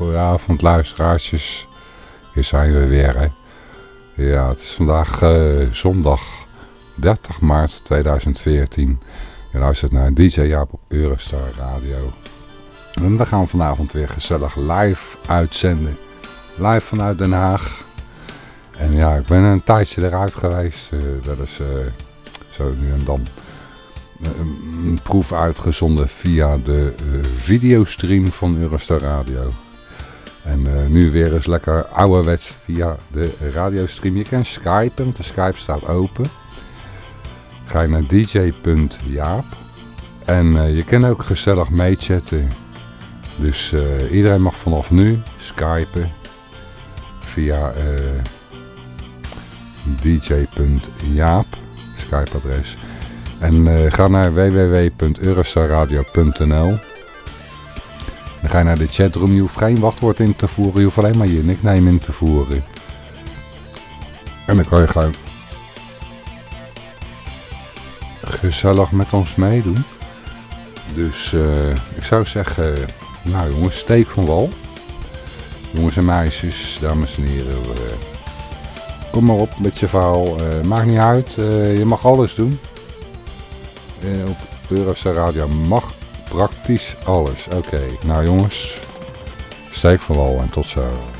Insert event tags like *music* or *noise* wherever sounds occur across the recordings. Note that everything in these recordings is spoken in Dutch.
goedenavond luisteraartjes. Hier zijn we weer, hè. Ja, het is vandaag uh, zondag 30 maart 2014. Je luistert naar DJ Jaap op Eurostar Radio. En dan gaan we vanavond weer gezellig live uitzenden. Live vanuit Den Haag. En ja, ik ben een tijdje eruit geweest. Dat is uh, zo nu en dan een proef uitgezonden via de videostream van Eurostar Radio. Uh, nu weer eens lekker ouderwets via de radiostream. Je kan skypen, de Skype staat open. Ga je naar dj.jaap. En uh, je kan ook gezellig meechatten. Dus iedereen mag vanaf nu skypen via dj.jaap, Skype adres. En uh, ga naar www.eurostarradio.nl Ga je naar de chatroom. Je hoeft geen wachtwoord in te voeren. Je hoeft alleen maar je nickname in te voeren. En dan kan je gewoon gezellig met ons meedoen. Dus uh, ik zou zeggen, nou jongens, steek van wal. Jongens en meisjes, dames en heren. Uh, kom maar op met je verhaal. maakt niet uit, je mag alles doen. Uh, op Eurostar Radio mag praktisch alles. Oké, nou jongens, steek wal en tot zo.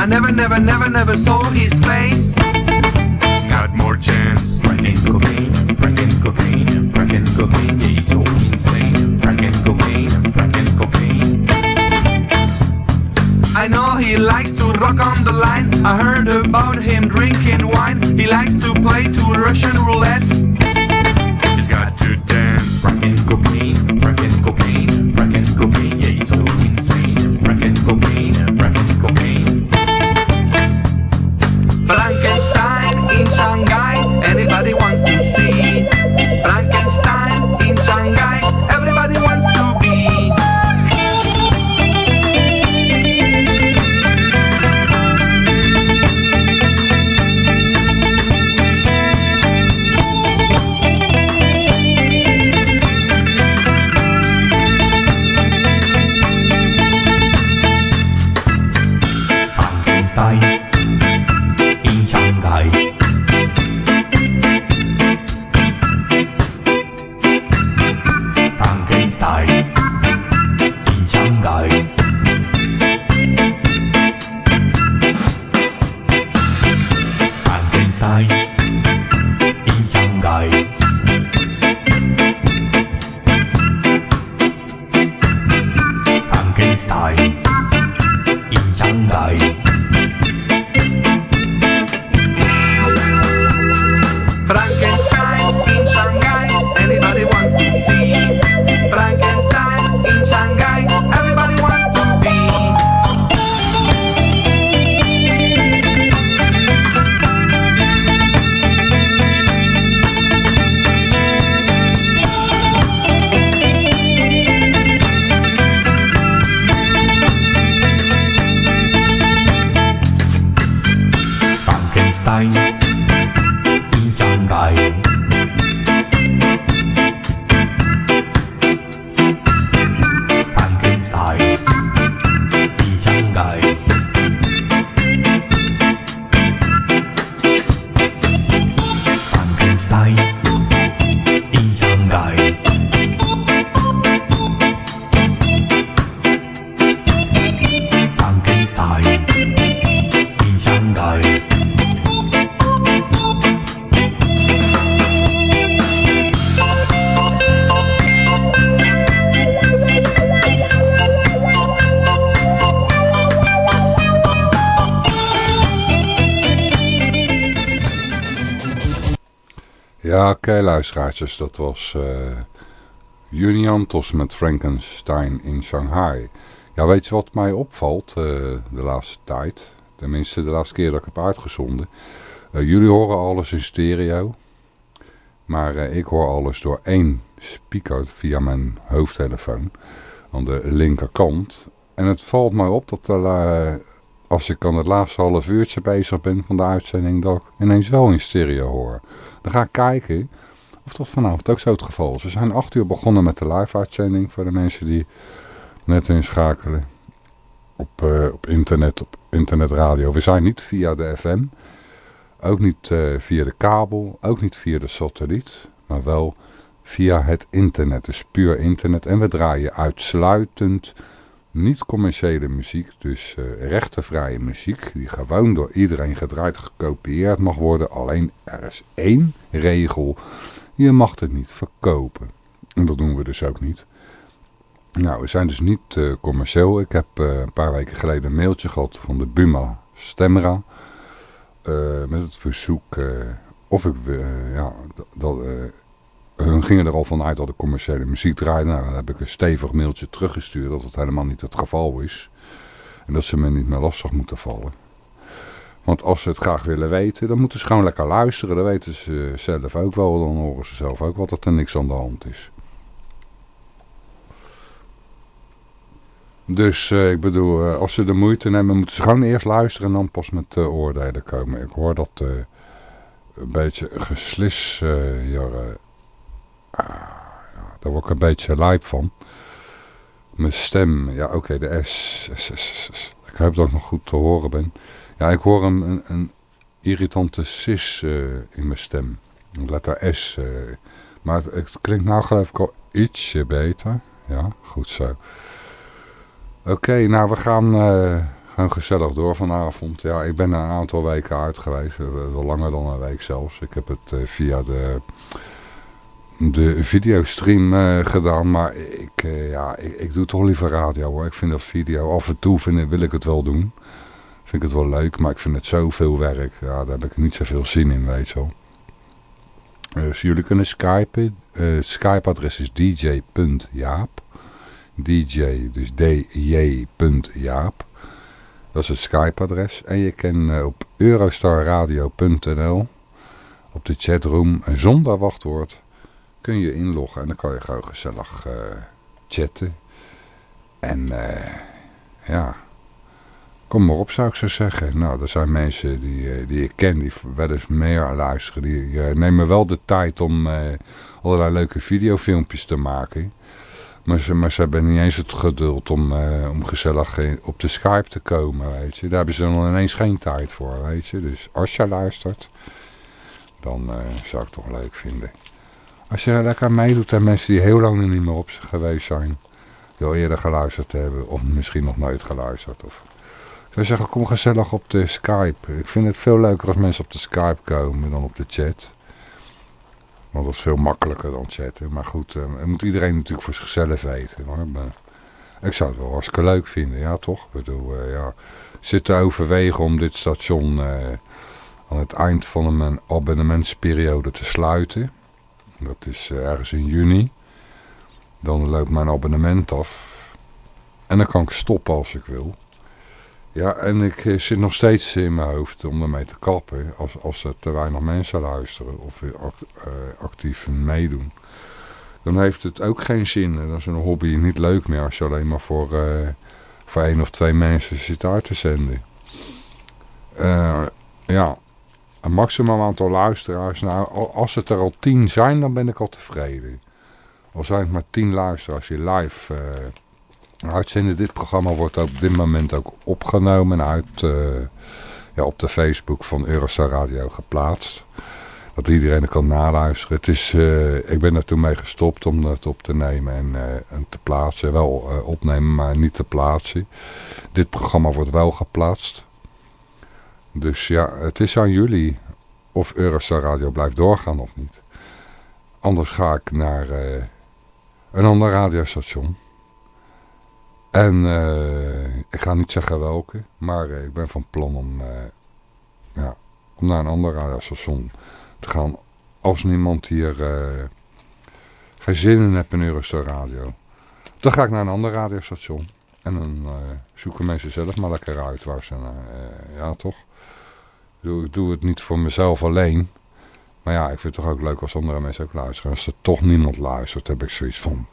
I never, never, never, never saw his face. Got more chance. Franken cocaine, franken cocaine, franken cocaine, yeah, it's all insane. Franken cocaine, franken cocaine. I know he likes to rock on the line. I heard about him drinking wine. He likes to play to Russian roulette. He's got to dance. Franken cocaine, franken cocaine, franken cocaine, Frankenstein luisteraartjes, dat was eh Juniantos met Frankenstein in Shanghai. Ja, weet je wat mij opvalt eh, de laatste tijd? Tenminste, de laatste keer dat ik heb uitgezonden. Eh, jullie horen alles in stereo. Maar ik hoor alles door één speaker via mijn hoofdtelefoon. Aan de linkerkant. En het valt mij op dat er, als ik aan het laatste half uurtje bezig ben van de uitzending... dat ik ineens wel in stereo hoor. Dan ga ik kijken of dat vanavond ook zo het geval is. We zijn acht uur begonnen met de live-uitzending voor de mensen die net inschakelen op, eh, op internet, op internetradio. We zijn niet via de FM, ook niet eh, via de kabel, ook niet via de satelliet, maar wel via het internet. Dus puur internet. En we draaien uitsluitend niet-commerciële muziek, dus eh rechtenvrije muziek, die gewoon door iedereen gedraaid gekopieerd mag worden. Alleen er is één regel, je mag het niet verkopen. En dat doen we dus ook niet. Nou, we zijn dus niet eh, commercieel. Ik heb eh, een paar weken geleden een mailtje gehad van de Buma Stemra. eh, met het verzoek of ik, ja, dat, dat, hun gingen er al vanuit dat ik commerciële muziek draaide. Nou, dan heb ik een stevig mailtje teruggestuurd dat het helemaal niet het geval is. En dat ze me niet meer lastig moeten vallen. Want als ze het graag willen weten, dan moeten ze gewoon lekker luisteren. Dan weten ze zelf ook wel. Dan horen ze zelf ook wel dat er niks aan de hand is. Dus eh, ik bedoel, eh, als ze de moeite nemen, moeten ze gewoon eerst luisteren en dan pas met uh, oordelen komen. Ik hoor dat een beetje geslis ah, ja, daar word ik een beetje lijp van. Mijn stem, ja oké, de S, S. Ik hoop dat ik nog goed te horen ben. Ja, ik hoor een, irritante sis eh, in mijn stem. Letter S. eh. maar het, klinkt nou geloof ik al ietsje beter. Ja, goed zo. Oké, nou we gaan, uh, gezellig door vanavond. Ja, ik ben een aantal weken uit geweest. Wel langer dan een week zelfs. Ik heb het via de, de videostream gedaan. Maar ik, ja, ik, ik, doe toch liever radio hoor. Ik vind dat video, af en toe vind, wil ik het wel doen. Vind ik het wel leuk, maar ik vind het zoveel werk. Ja, daar heb ik niet zoveel zin in, weet je wel. Dus jullie kunnen skypen. Uh, Skype-adres is dj.jaap. DJ, dus dj.jaap. Dat is het Skype-adres. En je kan uh, op eurostarradio.nl op de chatroom zonder wachtwoord kun je inloggen. En dan kan je gewoon gezellig uh, chatten. En ja... Kom maar op, zou ik zo zeggen. Nou, er zijn mensen die, eh, die ik ken, die wel eens meer luisteren. Die uh, nemen wel de tijd om uh, allerlei leuke videofilmpjes te maken. Maar ze, maar ze hebben niet eens het geduld om, om gezellig op de Skype te komen, weet je. Daar hebben ze dan ineens geen tijd voor, weet je. Dus als je luistert, dan zou ik het toch leuk vinden. Als je lekker meedoet en mensen die heel lang niet meer op geweest zijn. Die al eerder geluisterd hebben, of misschien nog nooit geluisterd, of zou zeggen, kom gezellig op de Skype. Ik vind het veel leuker als mensen op de Skype komen dan op de chat. Want dat is veel makkelijker dan chatten. Maar goed, uh, moet iedereen natuurlijk voor zichzelf weten. Hoor. ik zou het wel hartstikke leuk vinden, ja toch? Ik bedoel, uh, ja. Zit te overwegen om dit station uh, aan het eind van mijn abonnementsperiode te sluiten. Dat is ergens in juni. Dan loopt mijn abonnement af. En dan kan ik stoppen als ik wil. Ja, en ik eh, zit nog steeds in mijn hoofd om ermee te kappen als, als er te weinig mensen luisteren of uh, actief meedoen. Dan heeft het ook geen zin. Dan is een hobby niet leuk meer als je alleen maar voor, voor één of twee mensen zit uit te zenden. ja, een maximaal aantal luisteraars. Nou, als het er al tien zijn, dan ben ik al tevreden. Al zijn het maar tien luisteraars die live uitzenden. Dit programma wordt op dit moment ook opgenomen uit, uh, ja, op de Facebook van Eurostar Radio geplaatst. Dat iedereen er kan naluisteren. Het is, uh, ik ben er toen mee gestopt om dat op te nemen en, uh, en te plaatsen. Wel opnemen, maar niet te plaatsen. Dit programma wordt wel geplaatst. Dus ja, het is aan jullie of Eurostar Radio blijft doorgaan of niet. Anders ga ik naar een ander radiostation. En uh, ik ga niet zeggen welke, maar uh, ik ben van plan om, uh, ja, om naar een ander radiostation te gaan. Als niemand hier geen zin in heeft in Eurostar Radio. Dan ga ik naar een ander radiostation. En dan zoeken mensen zelf maar lekker uit waar ze ja toch. Ik doe, ik doe het niet voor mezelf alleen. Maar ja, ik vind het toch ook leuk als andere mensen ook luisteren. Als er toch niemand luistert, heb ik zoiets van...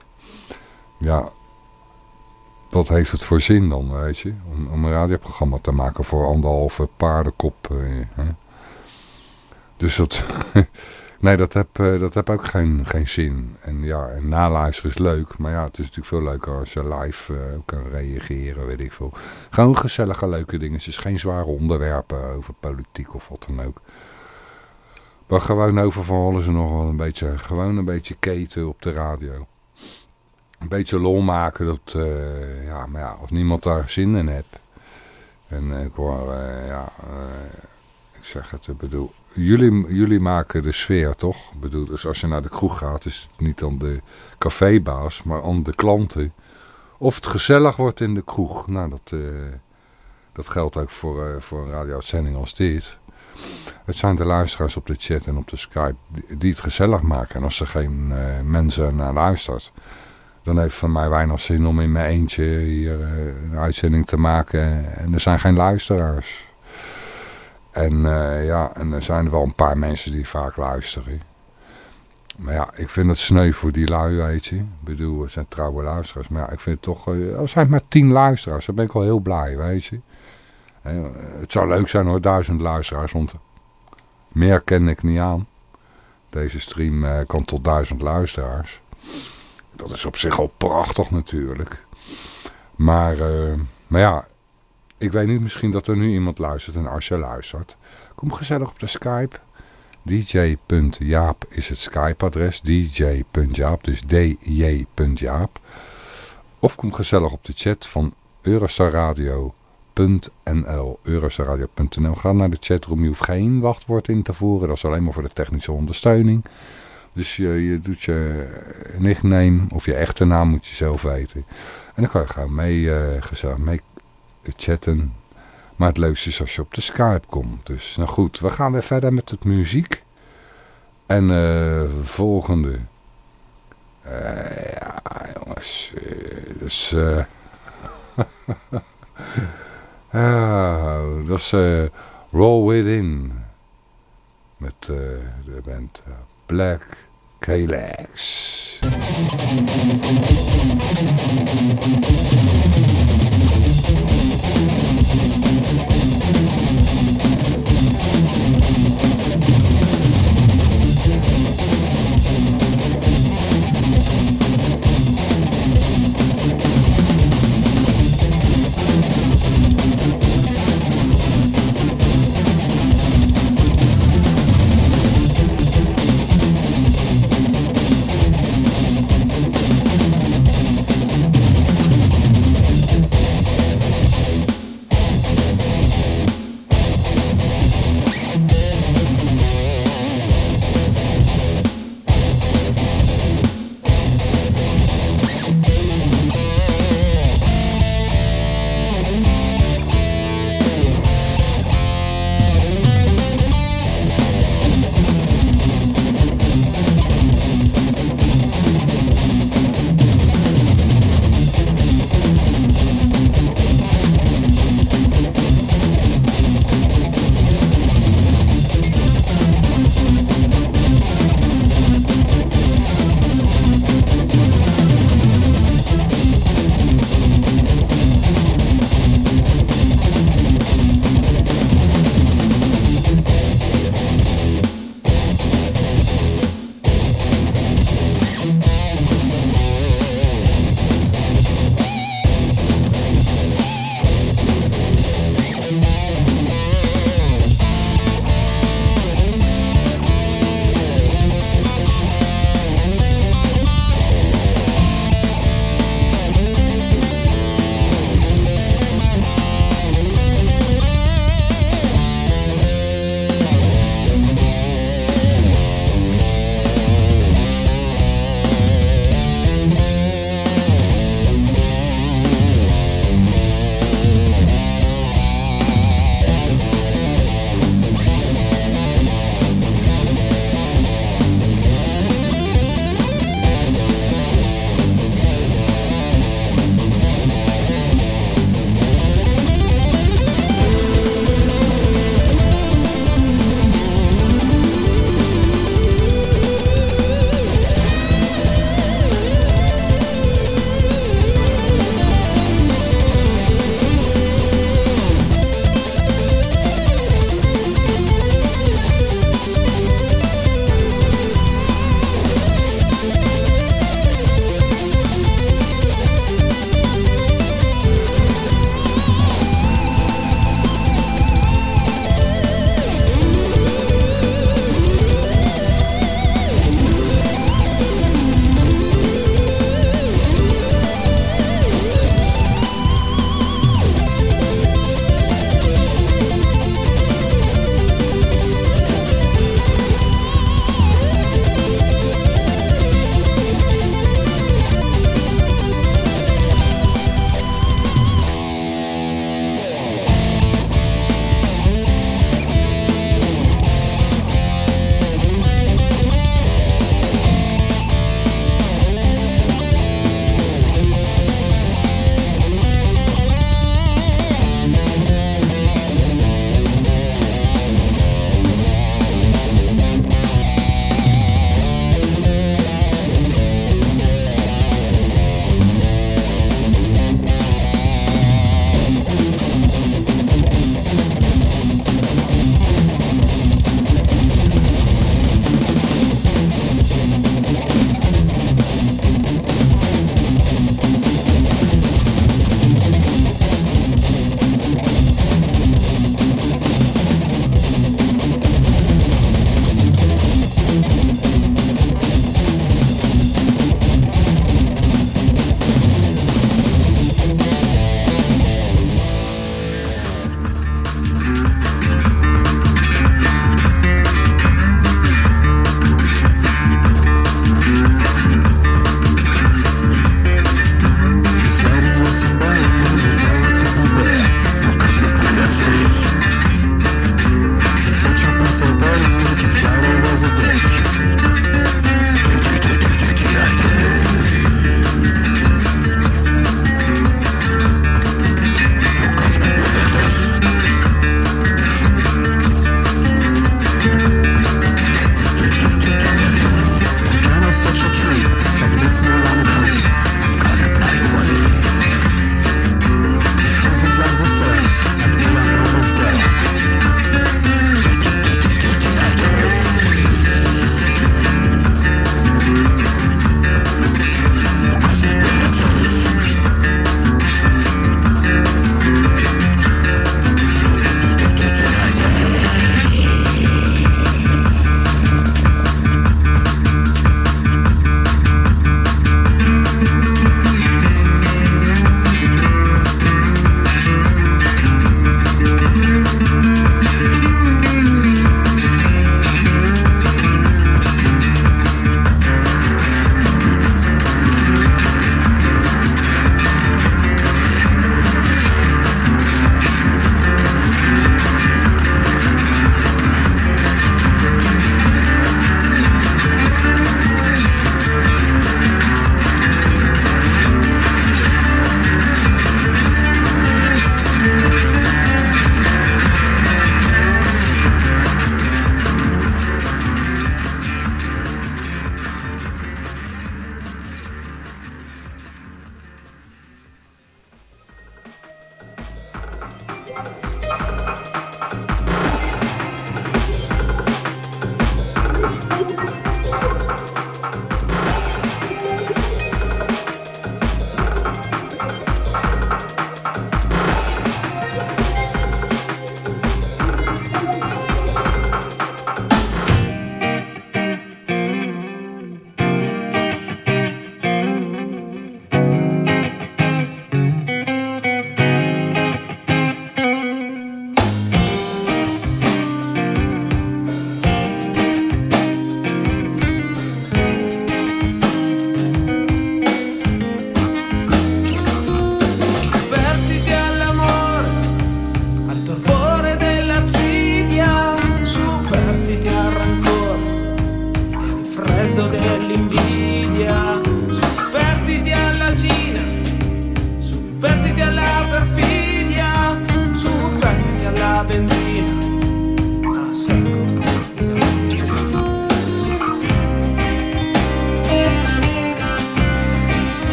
Ja, wat heeft het voor zin dan, weet je? Om, om een radioprogramma te maken voor anderhalve paardenkop. Eh? Dus dat... *laughs* nee, dat heb, eh, dat heb ook geen, geen zin. En ja, en naluisteren is leuk. Maar ja, het is natuurlijk veel leuker als je live uh, kan reageren, weet ik veel. Gewoon gezellige, leuke dingen. Het is geen zware onderwerpen over politiek of wat dan ook. Maar gewoon over van alles en nog wel een beetje, gewoon een beetje keten op de radio een beetje lol maken. Dat, uh, ja, maar ja, als niemand daar zin in heeft. En ik hoor, uh, ja, ik zeg het, ik bedoel, jullie, jullie maken de sfeer toch? Ik bedoel, dus als je naar de kroeg gaat, is het niet aan de cafébaas, maar aan de klanten. Of het gezellig wordt in de kroeg. Nou, dat, dat geldt ook voor, voor een radio-uitzending als dit. Het zijn de luisteraars op de chat en op de Skype die, die het gezellig maken. En als er geen mensen naar luistert dan heeft van mij weinig zin om in mijn eentje hier uh, een uitzending te maken. En er zijn geen luisteraars. En uh, ja, en er zijn wel een paar mensen die vaak luisteren. Maar ja, ik vind het sneu voor die lui, weet je. Ik bedoel, het zijn trouwe luisteraars. Maar ja, ik vind het toch... Uh, er zijn maar tien luisteraars, dan ben ik al heel blij, weet je. Het zou leuk zijn hoor, duizend luisteraars, want meer ken ik niet aan. Deze stream kan tot duizend luisteraars. Dat is op zich al prachtig natuurlijk. Maar, uh, maar ja, ik weet niet misschien dat er nu iemand luistert en als je luistert. Kom gezellig op de Skype. dj.jaap is het Skype-adres. dj.jaap, dus dj.jaap. Of kom gezellig op de chat van eurostarradio.nl eurostarradio.nl Ga naar de chatroom. Je hoeft geen wachtwoord in te voeren. Dat is alleen maar voor de technische ondersteuning. Dus je, je doet je nickname of je echte naam moet je zelf weten. En dan kan je gaan mee, uh, chatten. Maar het leukste is als je op de Skype komt. Dus nou goed, we gaan weer verder met het muziek. En uh, volgende. Uh, ja, jongens. Uh, dus. *laughs* ja, dat is Roll Within. Met de band Black Kalex.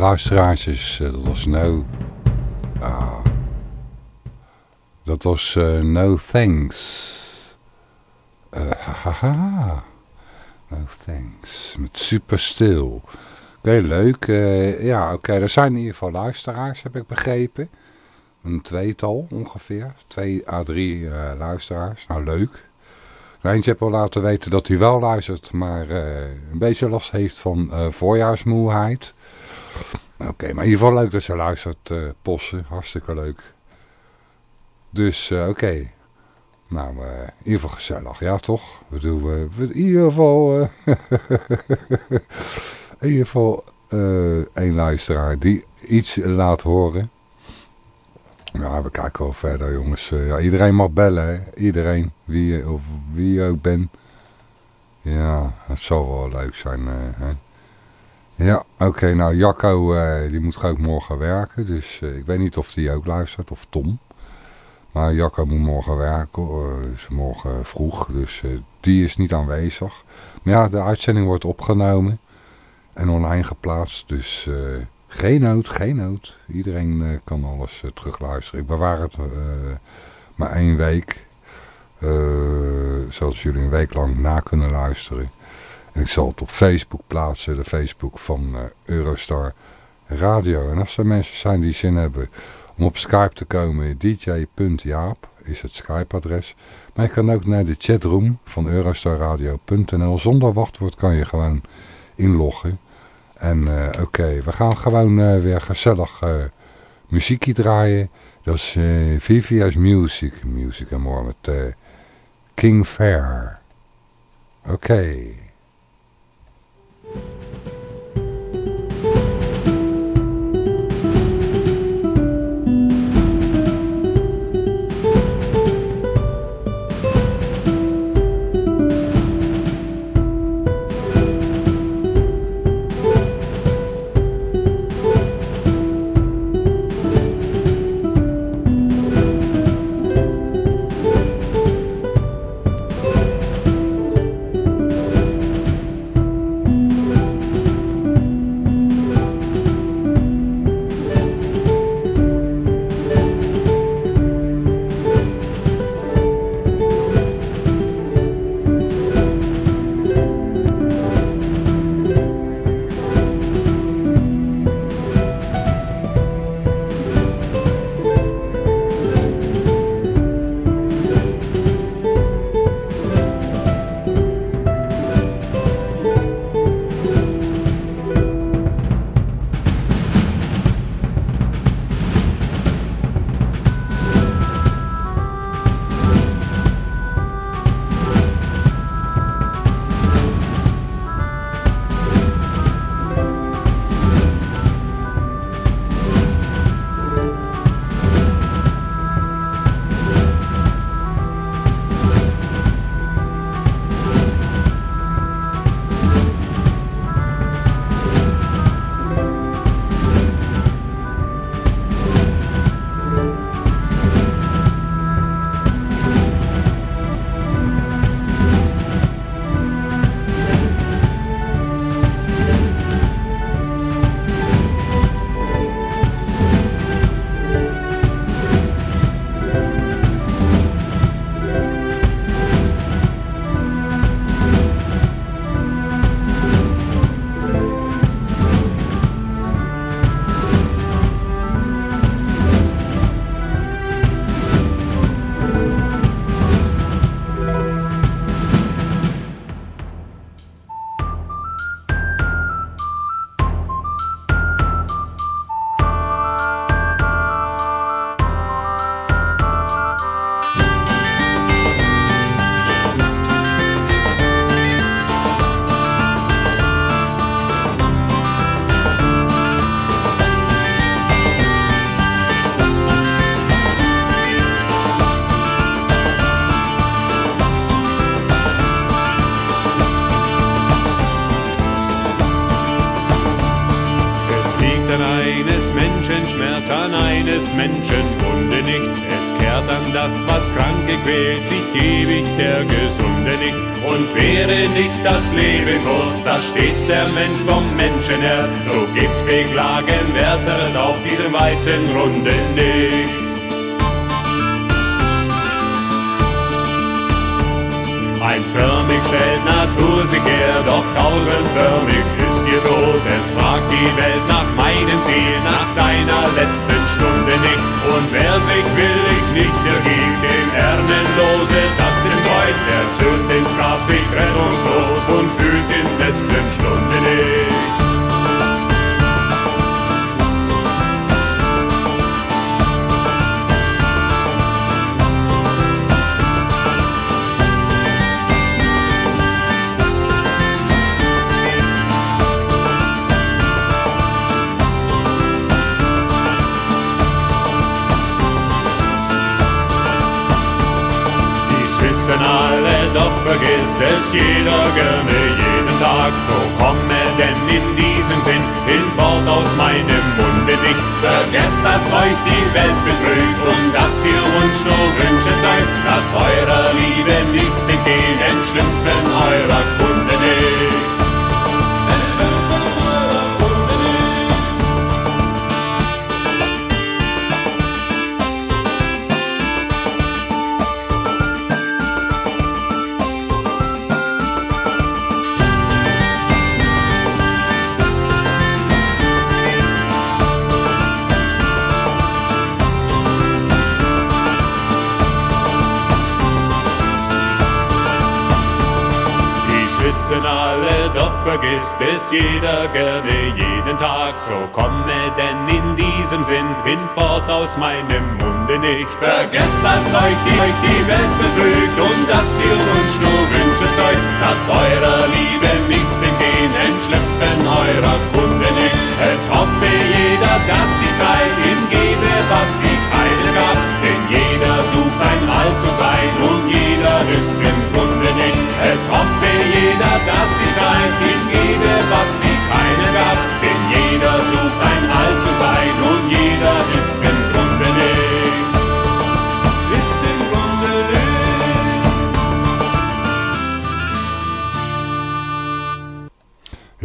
Luisteraartjes, uh, dat was No... Ah, dat was uh, No Thanks. Uh, haha. No Thanks. Met Super Stil. Oké, leuk. ja, oké, er zijn in ieder geval luisteraars, heb ik begrepen. Een tweetal ongeveer. Twee à drie luisteraars. Nou, leuk. Eentje heb al laten weten dat hij wel luistert, maar een beetje last heeft van voorjaarsmoeheid. Oké, maar in ieder geval leuk dat ze luistert, uh. Hartstikke leuk. Dus, oké. Nou, in ieder geval gezellig, ja toch? We doen in ieder geval... *laughs* in ieder geval één luisteraar die iets laat horen. Ja, we kijken wel verder jongens. ja, iedereen mag bellen, hè? Iedereen, wie, of wie je ook bent. Ja, het zal wel leuk zijn. hè? Ja, oké, nou Jacco, uh, die moet ook morgen werken. Dus uh, ik weet niet of die ook luistert, of Tom. Maar Jacco moet morgen werken, uh, is morgen vroeg. Dus die is niet aanwezig. Maar ja, de uitzending wordt opgenomen. En online geplaatst, dus... Geen nood, geen nood. Iedereen kan alles terugluisteren. Ik bewaar het maar één week. zodat jullie een week lang na kunnen luisteren. En ik zal het op Facebook plaatsen. De Facebook van Eurostar Radio. En als er mensen zijn die zin hebben om op Skype te komen. dj.jaap is het Skype adres. Maar je kan ook naar de chatroom van eurostarradio.nl. Zonder wachtwoord kan je gewoon inloggen. En uh, oké, we gaan gewoon uh, weer gezellig uh, muziekje draaien. Dat is Vivia's Music, Music en more met King Fair. Oké.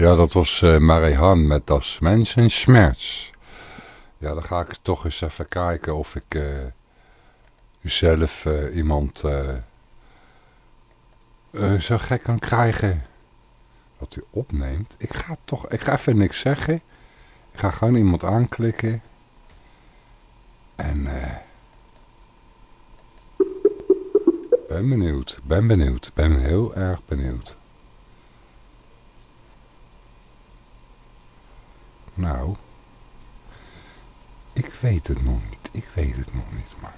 Ja, dat was eh Marie Han met Das Mensen Schmerz. Ja, dan ga ik toch eens even kijken of ik eh, zelf eh, iemand zo gek kan krijgen dat u opneemt. Ik ga toch, ik ga even niks zeggen. Ik ga gewoon iemand aanklikken. En ben benieuwd, ben benieuwd, ben heel erg benieuwd. Nou, ik weet het nog niet. Ik weet het nog niet, maar...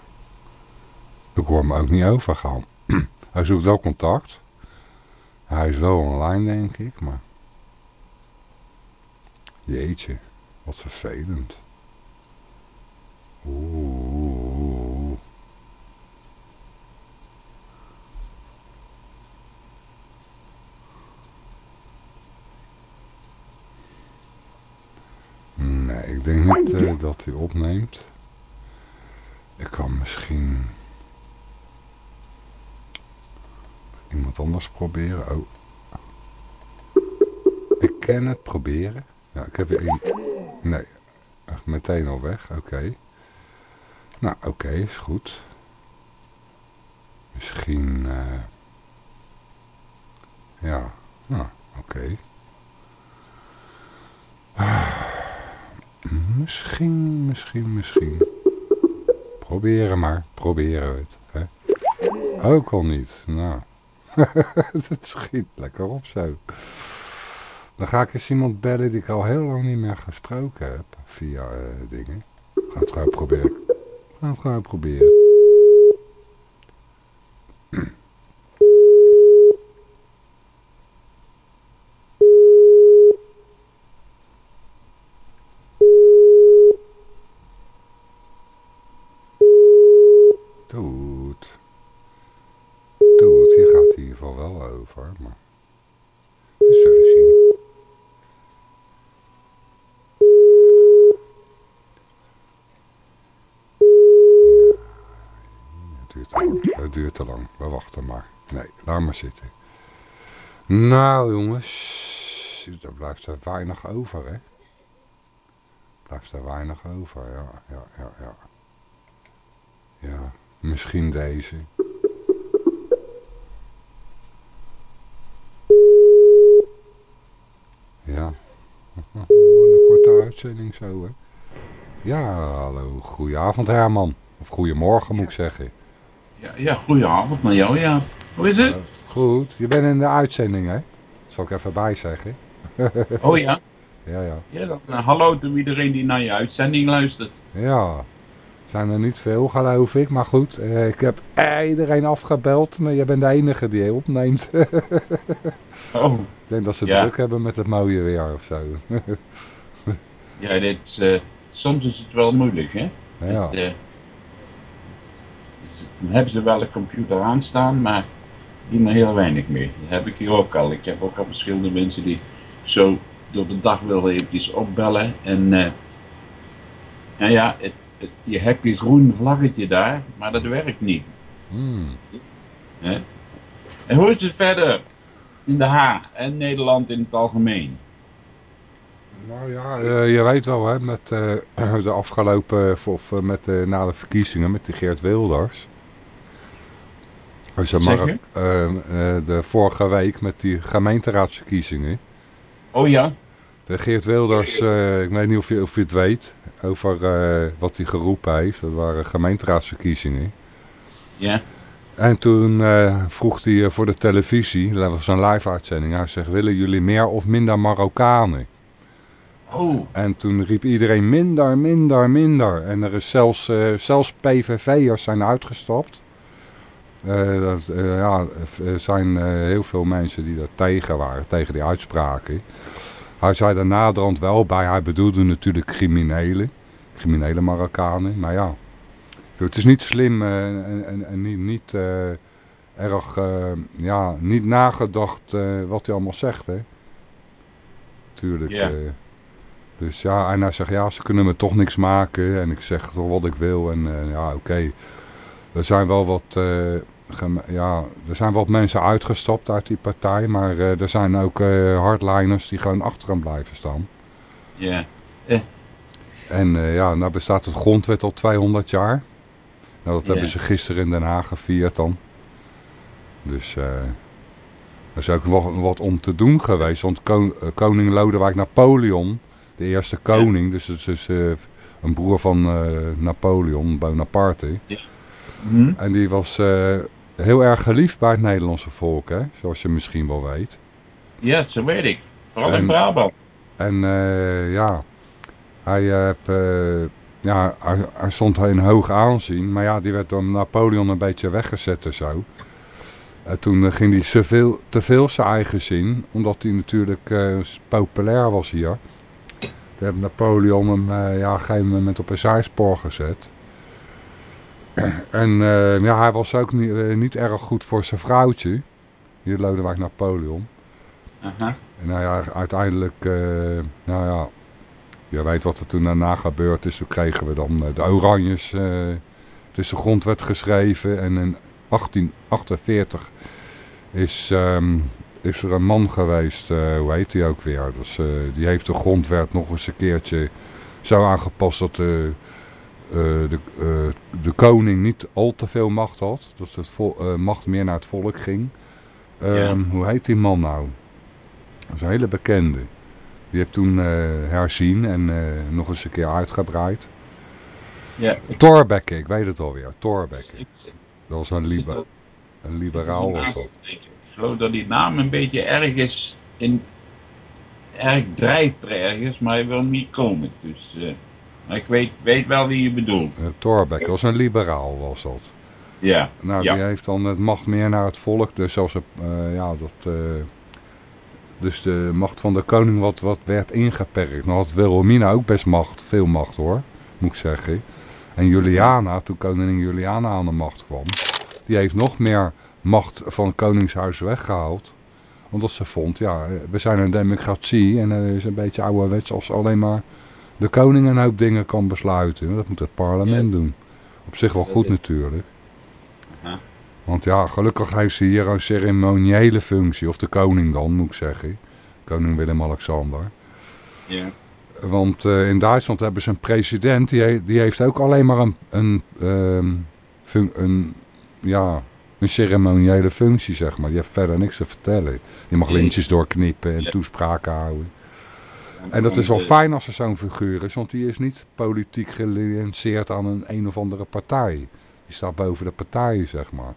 Ik hoor me ook niet overgaan. *clears throat* Hij zoekt wel contact. Hij is wel online, denk ik, maar... Jeetje, wat vervelend. Oeh. Nee, ik denk niet eh, dat hij opneemt. Ik kan misschien iemand anders proberen. Oh. Ik kan het proberen. Ja, ik heb er één. Nee, meteen al weg. Oké. Nou, oké, is goed. Misschien. eh Ja, nou, oké. Misschien, misschien, misschien. Proberen maar, proberen we het. Hè? Ook al niet, nou. *laughs* het schiet lekker op zo. Dan ga ik eens iemand bellen die ik al heel lang niet meer gesproken heb. Via eh, dingen. Ga het gewoon proberen. Ga het gewoon proberen. Doet. Doet, hier gaat het in ieder geval wel over. Maar we zullen zien. dat duurt te lang. We wachten maar. Nee, laat maar zitten. Nou jongens, er blijft er weinig over hè. Blijft er weinig over, ja, ja, ja, ja. Ja, misschien deze. Ja. Een korte uitzending zo, hè. Ja, hallo. Goedenavond, Herman. Of goedemorgen, moet ik zeggen. Ja, ja goedenavond naar jou, ja. Hoe is het? Goed, je bent in de uitzending, hè? Dat zal ik even bij zeggen. *laughs* Oh ja? Ja, ja. Ja, dan eh, hallo to iedereen die naar je uitzending luistert. Ja, zijn er niet veel, geloof ik. Maar goed, eh, ik heb iedereen afgebeld. Maar jij bent de enige die opneemt. *laughs* Oh, ik denk dat ze Ja. druk hebben met het mooie weer of zo. *laughs* ja, dit, eh, soms is het wel moeilijk, hè? ja. Het, eh, dan hebben ze wel een computer aanstaan, maar die maar heel weinig mee. Dat heb ik hier ook al. Ik heb ook al verschillende mensen die zo door de dag willen eventjes opbellen. En eh, nou ja, het, het- je hebt je groen vlaggetje daar, maar dat werkt niet. Hmm. Hè? En hoe is het verder in Den Haag en Nederland in het algemeen? Nou ja, eh, je weet wel, hè, met eh, *clears throat* de afgelopen, of met, de na de verkiezingen met die Geert Wilders. Dus, eh, zeg maar, je? eh, de vorige week met die gemeenteraadsverkiezingen. Oh ja? De Geert Wilders, eh, ik weet niet of je, of je het weet, over eh, wat hij geroepen heeft. Dat waren gemeenteraadsverkiezingen. Ja? En toen vroeg hij voor de televisie, dat was een live uitzending, hij zegt, willen jullie meer of minder Marokkanen? Oh, En toen riep iedereen minder, minder, minder. En er is zelfs, zelfs PVV'ers zijn uitgestapt. Eh, dat, eh, ja, er zijn eh, heel veel mensen die daar tegen waren, tegen die uitspraken. Hij zei er naderhand wel bij, hij bedoelde natuurlijk criminelen. Criminele Marokkanen, maar ja. Het is niet slim en, en, en niet, niet erg, ja, niet nagedacht wat hij allemaal zegt, hè. Tuurlijk. Ja. dus ja, en hij zegt, ja, ze kunnen me toch niks maken. En ik zeg toch wat ik wil. En ja, oké. Er zijn wel wat, ja, er zijn wat mensen uitgestapt uit die partij. Maar eh, er zijn ook eh, hardliners die gewoon achter hem blijven staan. ja. En eh, ja, nou bestaat het grondwet al 200 jaar. Nou, dat Ja. hebben ze gisteren in Den Haag gevierd dan. Dus eh er is ook wat, wat om te doen geweest. Want ko- eh, koning Lodewijk Napoleon, de eerste koning, dus het is eh, een broer van eh, Napoleon, Bonaparte. Hm? En die was eh, heel erg geliefd bij het Nederlandse volk, hè? zoals je misschien wel weet. Ja, zo weet ik. Vooral in Brabant. En eh, ja, hij, eh, heb, eh, ja, hij, hij stond in hoog aanzien. Maar ja, die werd door Napoleon een beetje weggezet en zo. En toen ging hij zoveel, te veel zijn eigen zin. Omdat hij natuurlijk populair was hier. Toen heeft Napoleon hem ja, op een gegeven moment op een zijspoor gezet. *clears throat* En eh, ja, hij was ook niet, eh, niet erg goed voor zijn vrouwtje. Hier Lodewijk Napoleon. Aha. En nou ja, uiteindelijk, eh, nou ja, je weet wat er toen daarna gebeurd is. Toen kregen we dan de Oranjes eh tussen grondwet geschreven. En in 1848 is, ehm, is er een man geweest, hoe heet hij ook weer? Dus, die heeft de grondwet nog eens een keertje zo aangepast dat de, de, eh, de koning niet al te veel macht had. Dat het vol- eh, macht meer naar het volk ging. Ehm, Hoe heet die man nou? Dat is een hele bekende. Die heeft toen eh, herzien en eh, nog eens een keer uitgebreid. Ja, ik, Thorbecke, ik weet het alweer. Thorbecke. Dat was een, liber, een liberaal was dat. Ik geloof dat die naam een beetje ergens in... Erg drijft er ergens, maar hij wil niet komen. Dus, eh, ik weet, weet wel wie je bedoelt. Uh, Thorbecke was een liberaal was dat. Ja, Nou, Ja. die heeft dan het macht meer naar het volk. Dus als het, eh, ja, dat, eh, dus de macht van de koning wat, wat werd ingeperkt. Nou had Wilhelmina ook best macht, veel macht hoor, moet ik zeggen. En Juliana, toen koningin Juliana aan de macht kwam, die heeft nog meer macht van het koningshuis weggehaald. Omdat ze vond, ja, we zijn een democratie en het is een beetje ouderwets als alleen maar de koning een hoop dingen kan besluiten. Dat moet het parlement doen. Op zich wel goed natuurlijk. Aha. Want ja, gelukkig heeft ze hier een ceremoniële functie. Of de koning dan, moet ik zeggen. Koning Willem-Alexander. Ja. Want eh, in Duitsland hebben ze een president, die, he- die heeft ook alleen maar een, een, ehm, een, ja, een ceremoniële functie, zeg maar. Die heeft verder niks te vertellen. Die mag lintjes doorknippen en toespraken houden. En dat is wel fijn als er zo'n figuur is, want die is niet politiek gelinceerd aan een een of andere partij. Die staat boven de partijen, zeg maar.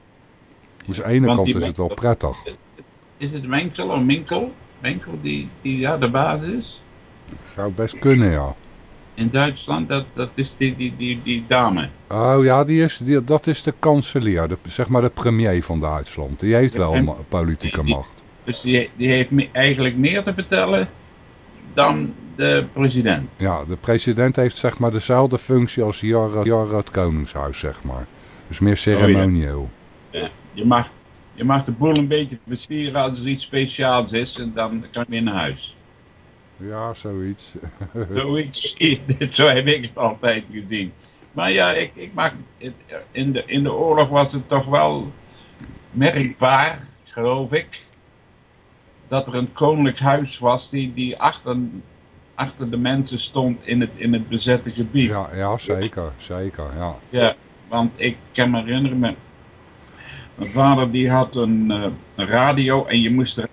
Dus aan de ene Want kant is het wel prettig. Is het Wenkel of Minkel? Winkel die, die ja, de baas is? Zou best kunnen, ja. In Duitsland, dat, dat is die, die, die, die dame. Oh ja, die is, die, dat is de kanselier, de, zeg maar de premier van Duitsland. Die heeft wel En- politieke die- macht. Dus die, die heeft me- eigenlijk meer te vertellen dan de president. Ja, de president heeft zeg maar dezelfde functie als hier het koningshuis, zeg maar. Dus meer ceremonieel. Je mag, je mag de boel een beetje versieren als er iets speciaals is en dan kan je weer naar huis. ja. zoiets. *laughs* Zoiets, *laughs* zo heb ik het altijd gezien. Maar ja, ik, ik mag, in, de, in de oorlog was het toch wel merkbaar, geloof ik, dat er een koninklijk huis was die, die achter, achter de mensen stond in het, in het bezette gebied. Ja, ja zeker, zeker, ja. Ja, want ik kan me herinneren, mijn, mijn vader die had een, eh, een radio en je moest, er,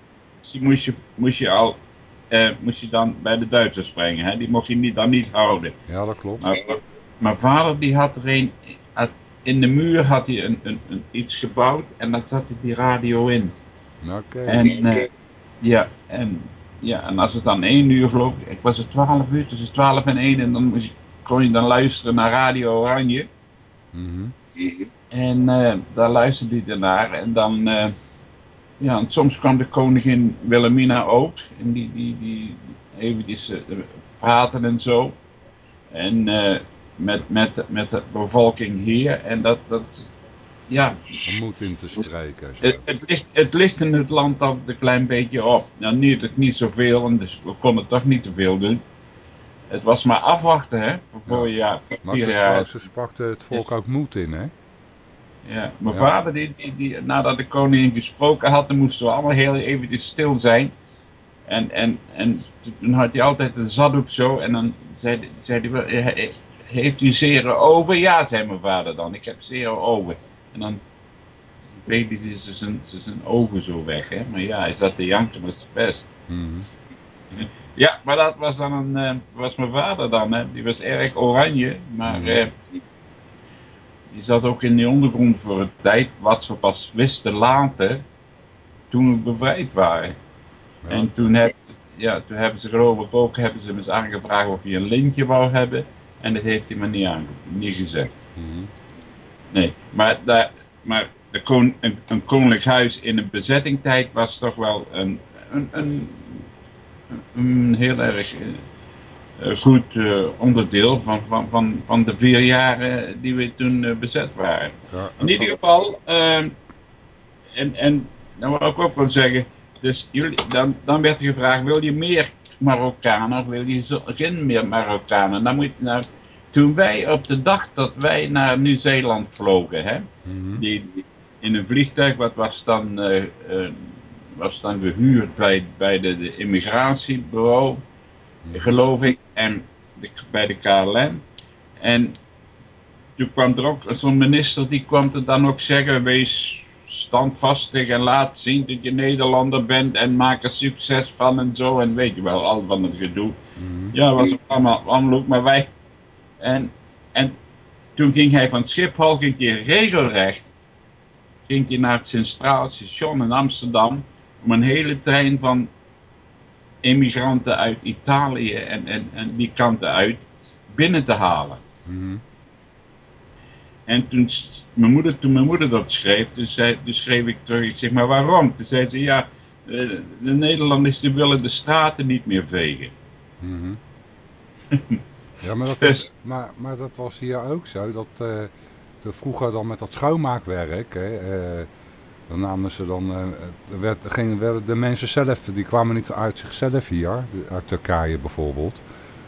die moest, je, moest je al eh, moest je dan bij de Duitsers brengen. Hè? Die mocht je niet, dan niet houden. Ja, dat klopt. Maar, mijn vader die had er een, in de muur had hij een, een, een, iets gebouwd en daar zat hij die radio in. Oké. En, eh, ja, en, ja, en als het dan één uur geloof ik, ik was het 12 uur, tussen 12 en 1 en dan kon je dan luisteren naar Radio Oranje. Mhm. En eh, daar luisterde hij ernaar. En dan, eh, ja, en soms kwam de koningin Wilhelmina ook. En die, die, die eventjes eh, praten en zo. En met, met, met de bevolking hier. En dat, dat ja, moed in te spreken. zo. het, het, ligt, het ligt in het land altijd een klein beetje op. Nou, niet, het niet zoveel, en dus we konden toch niet te veel doen. Het was maar afwachten, hè, voor, ja, Maar vier ze, jaar. sprak, ze sprak het volk ook moed in, hè? Ja, mijn Ja. vader, die, die, die, nadat de koningin gesproken had, dan moesten we allemaal heel even stil zijn. En, en, en toen had hij altijd een zaddoek zo en dan zei, zei hij, wel, "Eh, eh, heeft u zere ogen? Ja, zei mijn vader dan, ik heb zere ogen. En dan deed hij ze zijn, ze zijn ogen zo weg, hè. Maar ja, hij zat te janken met zijn best. Mhm. Ja, maar dat was dan een, eh, was mijn vader dan, hè. Die was erg oranje, maar eh, die zat ook in de ondergrond voor een tijd, wat we pas wisten later, toen we bevrijd waren. Ja. En toen, heb, ja, toen hebben ze geloof ik ook, hebben ze hem eens aangevraagd of hij een lintje wou hebben, en dat heeft hij maar niet, aange, niet gezegd. Mhm. Nee, maar, daar, maar de kon, een, een koninklijk huis in een bezettingtijd was toch wel een, een, een, een heel erg eh, eh, goed eh, onderdeel van, van, van, van de vier jaren die we toen bezet waren. Ja, In ieder geval, ehm, en, en dan wil ik ook wel zeggen, dus jullie, dan, dan werd er gevraagd, wil je meer Marokkanen of wil je zo, geen meer Marokkanen? Dan moet, nou, toen wij op de dag dat wij naar Nieuw-Zeeland vlogen, hè, Mhm. die, die- in een vliegtuig, wat was dan, eh, was dan gehuurd bij, bij de, de immigratiebureau, geloof ik, en de- bij de KLM. En toen kwam er ook zo'n minister, die kwam er dan ook zeggen, wees standvastig en laat zien dat je Nederlander bent en maak er succes van en zo. En weet je wel, al van het gedoe. Ja, was allemaal, ook, maar wij... En, en toen ging hij van Schiphol, ging hij regelrecht, ging hij naar het Centraal Station in Amsterdam, om een hele trein van immigranten uit Italië en, en, en die kanten uit binnen te halen. Mhm. En toen, mijn moeder, toen mijn moeder dat schreef, toen, zei, toen schreef ik terug, ik zeg maar waarom? Toen zei ze, ja, eh, de Nederlanders die willen de straten niet meer vegen. Mhm. *laughs* Ja, maar dat, Dus- was, *laughs* maar, maar dat was hier ook zo. Dat eh, de, vroeger dan met dat schoonmaakwerk, hè, eh, dan namen ze dan, er werd, werden de mensen zelf, die kwamen niet uit zichzelf hier, uit Turkije bijvoorbeeld.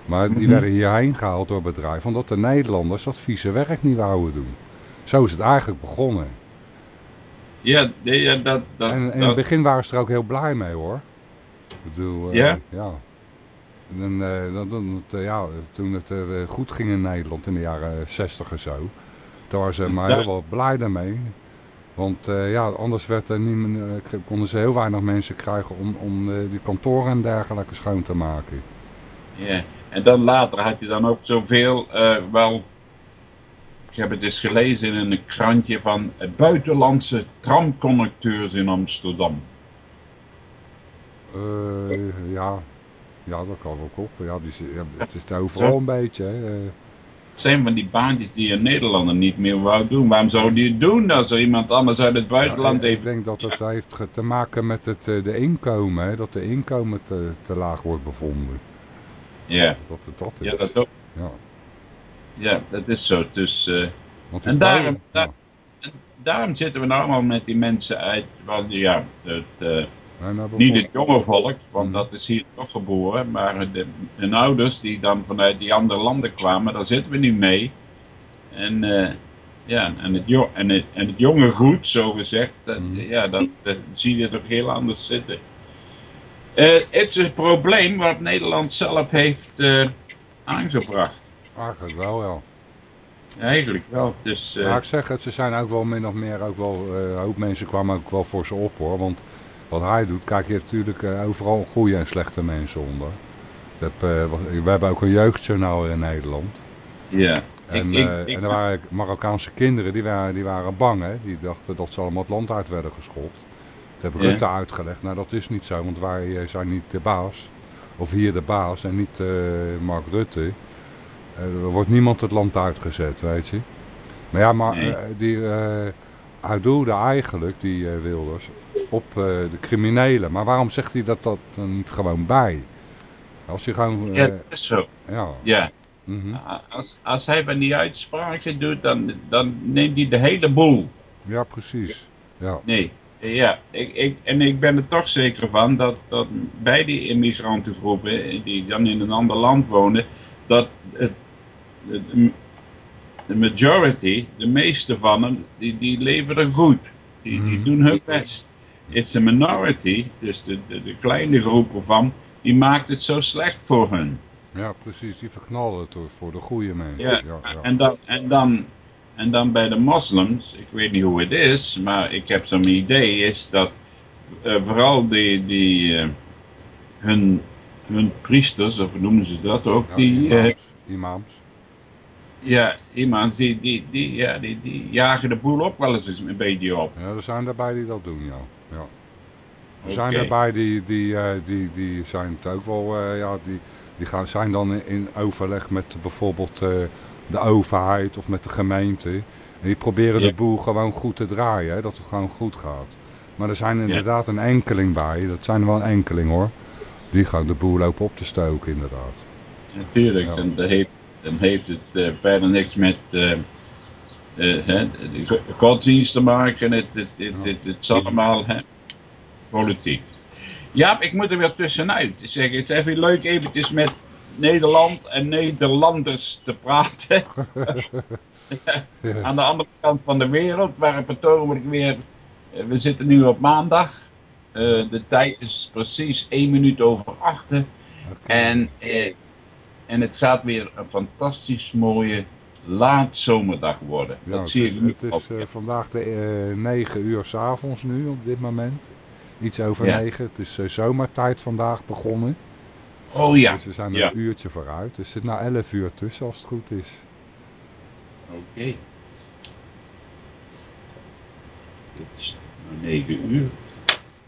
Maar die Mhm. werden hierheen gehaald door bedrijven, omdat de Nederlanders dat vieze werk niet wouden doen. Zo is het eigenlijk begonnen. Ja, nee, ja dat... dat, En in het begin waren ze er ook heel blij mee hoor. Ik bedoel, Ja? ja. En eh, eh, ja, toen het eh, goed ging in Nederland in de jaren 60 en zo, toen waren ze maar Ja. heel wel blij daarmee. Want ja, anders werd er niet, konden ze heel weinig mensen krijgen om, om die kantoren en dergelijke schoon te maken. Ja, en dan later had je dan ook zoveel, wel, ik heb het eens gelezen in een krantje van buitenlandse tramconnecteurs in Amsterdam. Eh, ja. Ja, dat kan wel kloppen. Ja, ja, het is overal een beetje. Hè. eh. Het zijn van die baantjes die een Nederlander niet meer wou doen. Waarom zou die het doen als er iemand anders uit het buitenland Ja, ik heeft? denk dat het heeft te maken met het, eh, de inkomen, hè, dat de inkomen te, te laag wordt bevonden. Ja, Dat het dat is. ja, dat, ook, Ja, ja dat is zo. Dus, eh, want En daarom- daar- daarom zitten we nou allemaal met die mensen uit, wel, ja, het, nou, Niet het jonge volk, want Mm. dat is hier toch geboren, maar de, hun ouders die dan vanuit die andere landen kwamen, daar zitten we nu mee. En, eh, ja, en, het, jo en, het, en het jonge goed, zo gezegd, dat, Mm. ja, dat, dat zie je toch heel anders zitten. Eh, het is een probleem wat Nederland zelf heeft eh, aangebracht. Eigenlijk wel, ja. Eigenlijk wel. Dus, Maar ik zeg het, ze zijn ook wel min of meer, ook wel, een hoop mensen kwamen ook wel voor ze op hoor. Want wat hij doet, kijk je hebt natuurlijk eh, overal goede en slechte mensen onder. Hebt, eh, we hebben ook een jeugdjournaal in Nederland. ja. En, ik, ik, eh, ik- en er waren Marokkaanse kinderen, die waren, die waren bang hè. Die dachten dat ze allemaal het land uit werden geschopt. Dat heb Ja. Rutte uitgelegd. Nou dat is niet zo, want wij zijn niet de baas. Of hier de baas en niet Mark Rutte. Er wordt niemand het land uitgezet, weet je. Maar ja, maar Nee. die, eh, hij doelde eigenlijk, die Wilders, op eh, de criminelen. Maar waarom zegt hij dat dat niet gewoon bij? Als je gewoon... ja, eh, dat is zo. ja. Ja. mhm. Als, als hij van die uitspraken doet, dan, dan neemt hij de hele boel. ja, precies. Ja. Nee, ja, ik, ik, en ik ben er toch zeker van dat, dat bij die immigrantengroepen die dan in een ander land wonen, dat het, het- de majority, de meeste van hen, die, die leven er goed. Die, die Mhm. doen hun best. It's a minority, dus de, de, de kleine groep ervan, die maakt het zo slecht voor hun. Ja, precies. Die verknallen het voor de goede mensen. Ja, Ja, ja. En, dan, en, dan, en dan bij de moslims, ik weet niet hoe het is, maar ik heb zo'n idee, is dat eh, vooral die, die eh, hun, hun priesters, of noemen ze dat ook, Ja, die, eh, imams. imams. ja, iemand die, die, die, ja, die, die jagen de boel ook wel eens een beetje op. Ja, er zijn daarbij die dat doen, ja. Er zijn daarbij die, die, eh, die, die zijn het ook wel, eh, ja, die, die gaan, zijn dan in, overleg met bijvoorbeeld eh, de overheid of met de gemeente. En die proberen de boel gewoon goed te draaien, hè, dat het gewoon goed gaat. Maar er zijn inderdaad een enkeling bij, dat zijn er wel een enkeling hoor. Die gaan de boel lopen op te stoken inderdaad. Natuurlijk, Ja. dan, heeft, dan heeft het verder niks met eh, eh, hè, de go- godsdienst te maken. Het, het, het, het, het is allemaal hè, politiek. Ja, ik moet er weer tussenuit. Zeg, het is even leuk eventjes met Nederland en Nederlanders te praten. *laughs* Aan de andere kant van de wereld, waar op het ogenblik weer... eh, We zitten nu op maandag. Eh, de tijd is precies 1 minuut over 8. En, eh, en het gaat weer een fantastisch mooie laatzomerdag worden. Ja, dat het zie is, ik nu het is vandaag de eh 9 uur s'avonds nu op dit moment. Iets over Ja. 9. Het is eh, zomertijd vandaag begonnen. oh ja, Dus we zijn ja. een uurtje vooruit. Dus er zit nou 11 uur tussen als het goed is. oké. Het is nou 9 uur.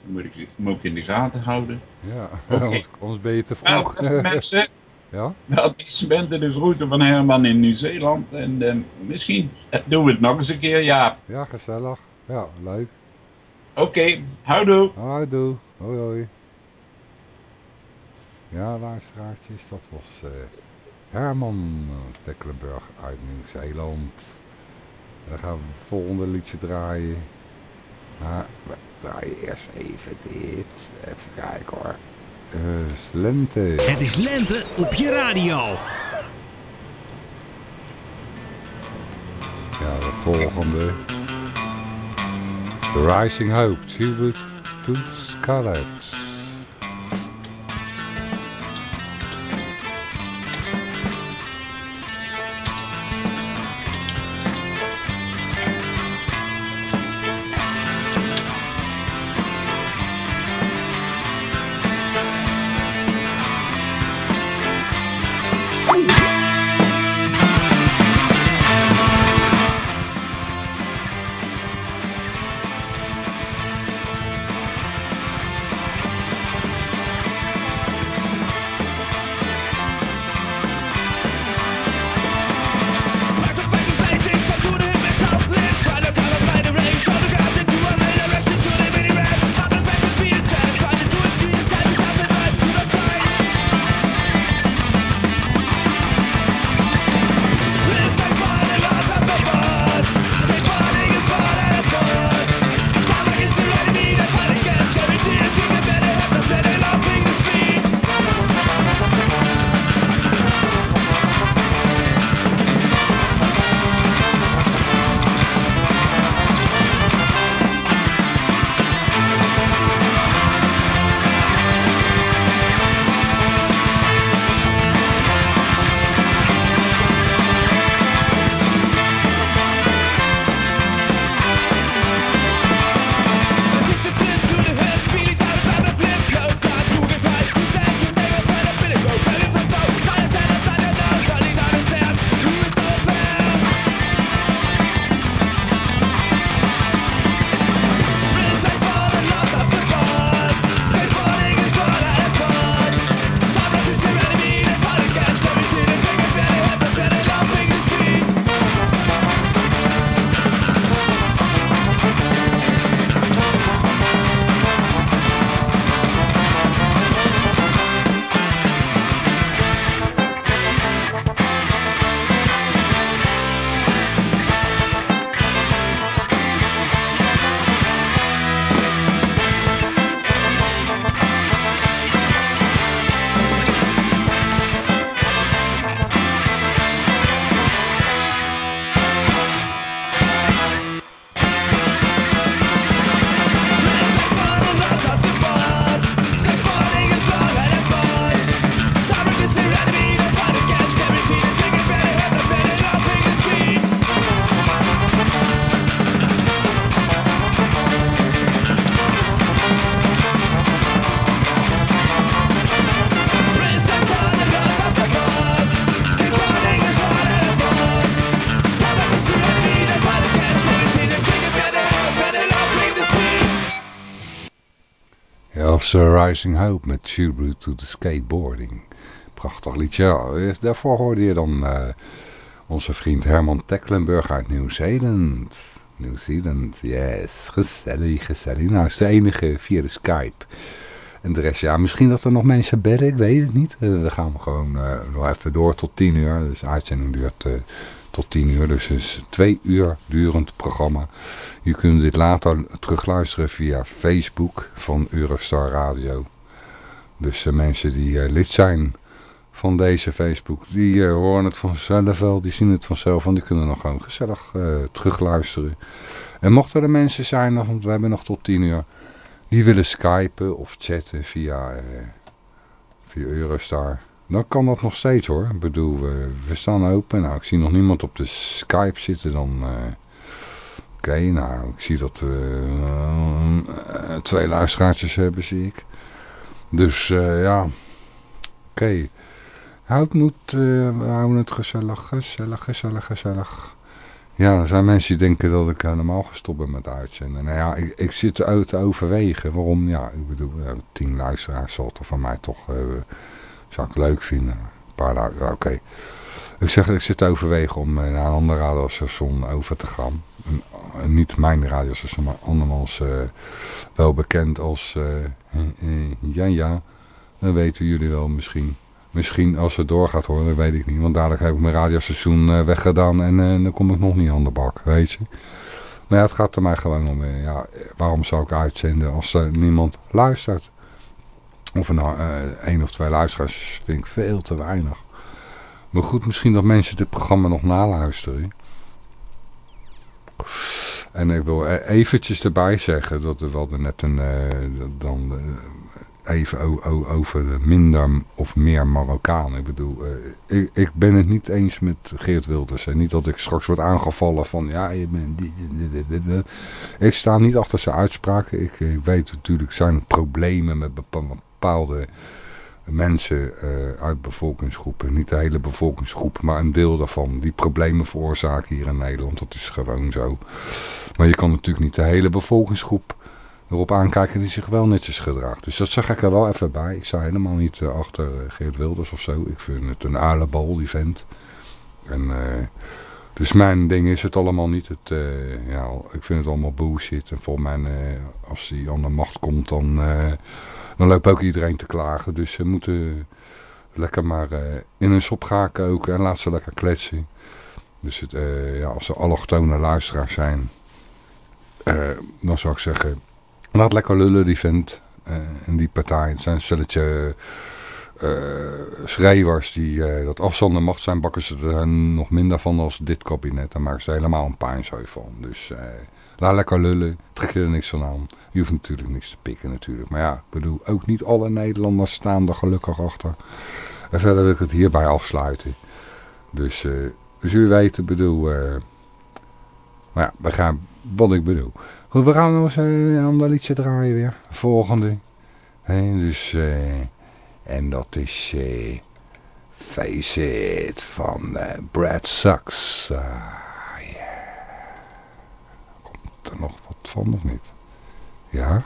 Dan moet ik moet ik in de gaten houden. Ja, *laughs* anders, anders ben je te Nou, vroeg. beste *laughs* mensen, ja? wel, beste mensen, de groeten van Herman in Nieuw-Zeeland. En eh, misschien doen we het nog eens een keer, ja. ja, gezellig. Ja, leuk. Oké, houdoe. Houdoe. Hoi hoi. Ja, luisteraartjes, dat was eh, Herman Tecklenburg uit Nieuw-Zeeland. Dan gaan we het volgende liedje draaien. Maar we draaien eerst even dit. Even kijken hoor. Eh, is lente. Het is lente op je radio. Ja, de volgende. Rising Hope, tribute Scarlet. Rising Hope met Tribute to the Skateboarding. Prachtig liedje. Daarvoor hoorde je dan uh, onze vriend Herman Tecklenburg uit Nieuw-Zeeland. Nieuw-Zeeland, yes. Gezellig, gezellig. Nou, is de enige via de Skype. En de rest, ja, misschien dat er nog mensen bedden, ik weet het niet. We gaan gewoon uh, nog even door tot tien uur. Dus de uitzending duurt tot tien uur. Dus is een twee uur durend programma. Je kunt dit later terugluisteren via Facebook van Eurostar Radio. Dus de mensen die uh, lid zijn van deze Facebook, die uh, horen het vanzelf wel, die zien het vanzelf en die kunnen nog gewoon gezellig uh, terugluisteren. En mochten er mensen zijn, want we hebben nog tot 10 uur, die willen skypen of chatten via, via Eurostar, dan kan dat nog steeds hoor. Ik bedoel, we staan open. Nou, ik zie nog niemand op de Skype zitten, dan... Oké, nou, ik zie dat we uh, twee luisteraartjes hebben, zie ik. Dus uh, ja, oké. Okay. Houd moet, uh, we houden het gezellig, gezellig, gezellig, gezellig. Ja, er zijn mensen die denken dat ik helemaal gestopt ben met uitzenden. Nou ja, ik, ik zit te overwegen. Waarom? Ja, ik bedoel, tien luisteraars zal toch van mij toch, zou ik leuk vinden. Een paar luisteraars, oké. Ik zeg, ik zit te overwegen om naar een ander radiostation over te gaan niet mijn radiostation, maar andermans uh, wel bekend als, uh, ja ja, dat weten jullie wel misschien. Misschien als het doorgaat hoor, dat weet ik niet. Want dadelijk heb ik mijn radiostation weggedaan en dan kom ik nog niet aan de bak, weet je. Maar ja, het gaat er mij gewoon om, ja, waarom zou ik uitzenden als er niemand luistert? Of er nou één of twee luisteraars vind ik veel te weinig. Maar goed, misschien dat mensen dit programma nog naluisteren. En ik wil e- eventjes erbij zeggen dat we hadden net een, eh, dan eh, even over de minder of meer Marokkanen. Ik bedoel, eh, ik, ik ben het niet eens met Geert Wilders. En niet dat ik straks word aangevallen van, ja, je bent dit. Ik sta niet achter zijn uitspraken. Ik, eh, weet natuurlijk, zijn problemen met bepa- bepaalde mensen eh, uit bevolkingsgroepen. Niet de hele bevolkingsgroep, maar een deel daarvan. Die problemen veroorzaken hier in Nederland. Dat is gewoon zo. Maar je kan natuurlijk niet de hele bevolkingsgroep erop aankijken die zich wel netjes gedraagt. Dus dat zeg ik er wel even bij. Ik sta helemaal niet eh, achter eh, Geert Wilders of zo. Ik vind het een aardappel, die vent. En, dus mijn ding is het allemaal niet. Het, ja, ik vind het allemaal bullshit. En volgens mij, als hij aan de macht komt, dan, dan loopt ook iedereen te klagen. Dus ze moeten lekker maar eh, in hun sop gaan koken en laat ze lekker kletsen. Dus het, eh, ja, als ze allochtone luisteraars zijn, eh, dan zou ik zeggen, laat lekker lullen die vent en die partij. Het zijn een stelletje schrijvers die, eh, dat de macht zijn, bakken ze er nog minder van als dit kabinet. Dan maken ze helemaal een puinzooi van. Dus laat lekker lullen, trek je er niks van aan. Je hoeft natuurlijk niks te pikken natuurlijk. Maar ja, ik bedoel, ook niet alle Nederlanders staan er gelukkig achter. En verder wil ik het hierbij afsluiten. Dus, eh, dus jullie weten, bedoel... eh, maar ja, we gaan wat ik bedoel. Goed, we gaan nog eens eh, een ander liedje draaien weer. Volgende. Hè, dus, en dat is Face It van Brad Sucks. Er nog wat van of niet? Ja?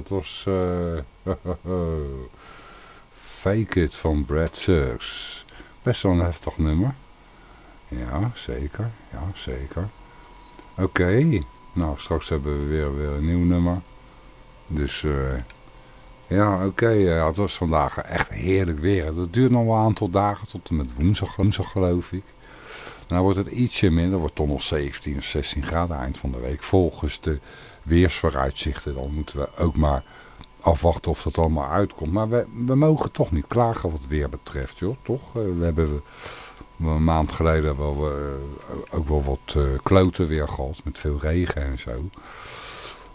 Dat was eh, *laughs* Fake It van Brad Suggs. Best wel een heftig nummer. Ja, zeker. Ja, zeker. Oké, nou straks hebben we weer, weer een nieuw nummer. Dus eh, ja, oké, ja, het was vandaag echt heerlijk weer. Dat duurt nog wel een aantal dagen tot en met woensdag, woensdag geloof ik. Nou wordt het ietsje minder, wordt toch nog 17 of 16 graden eind van de week. Volgens de weersvooruitzichten dan moeten we ook maar afwachten of dat allemaal uitkomt. Maar we, we mogen toch niet klagen wat weer betreft, joh, toch? Eh, we hebben een maand geleden wel, uh, ook wel wat uh, kloten weer gehad, met veel regen en zo.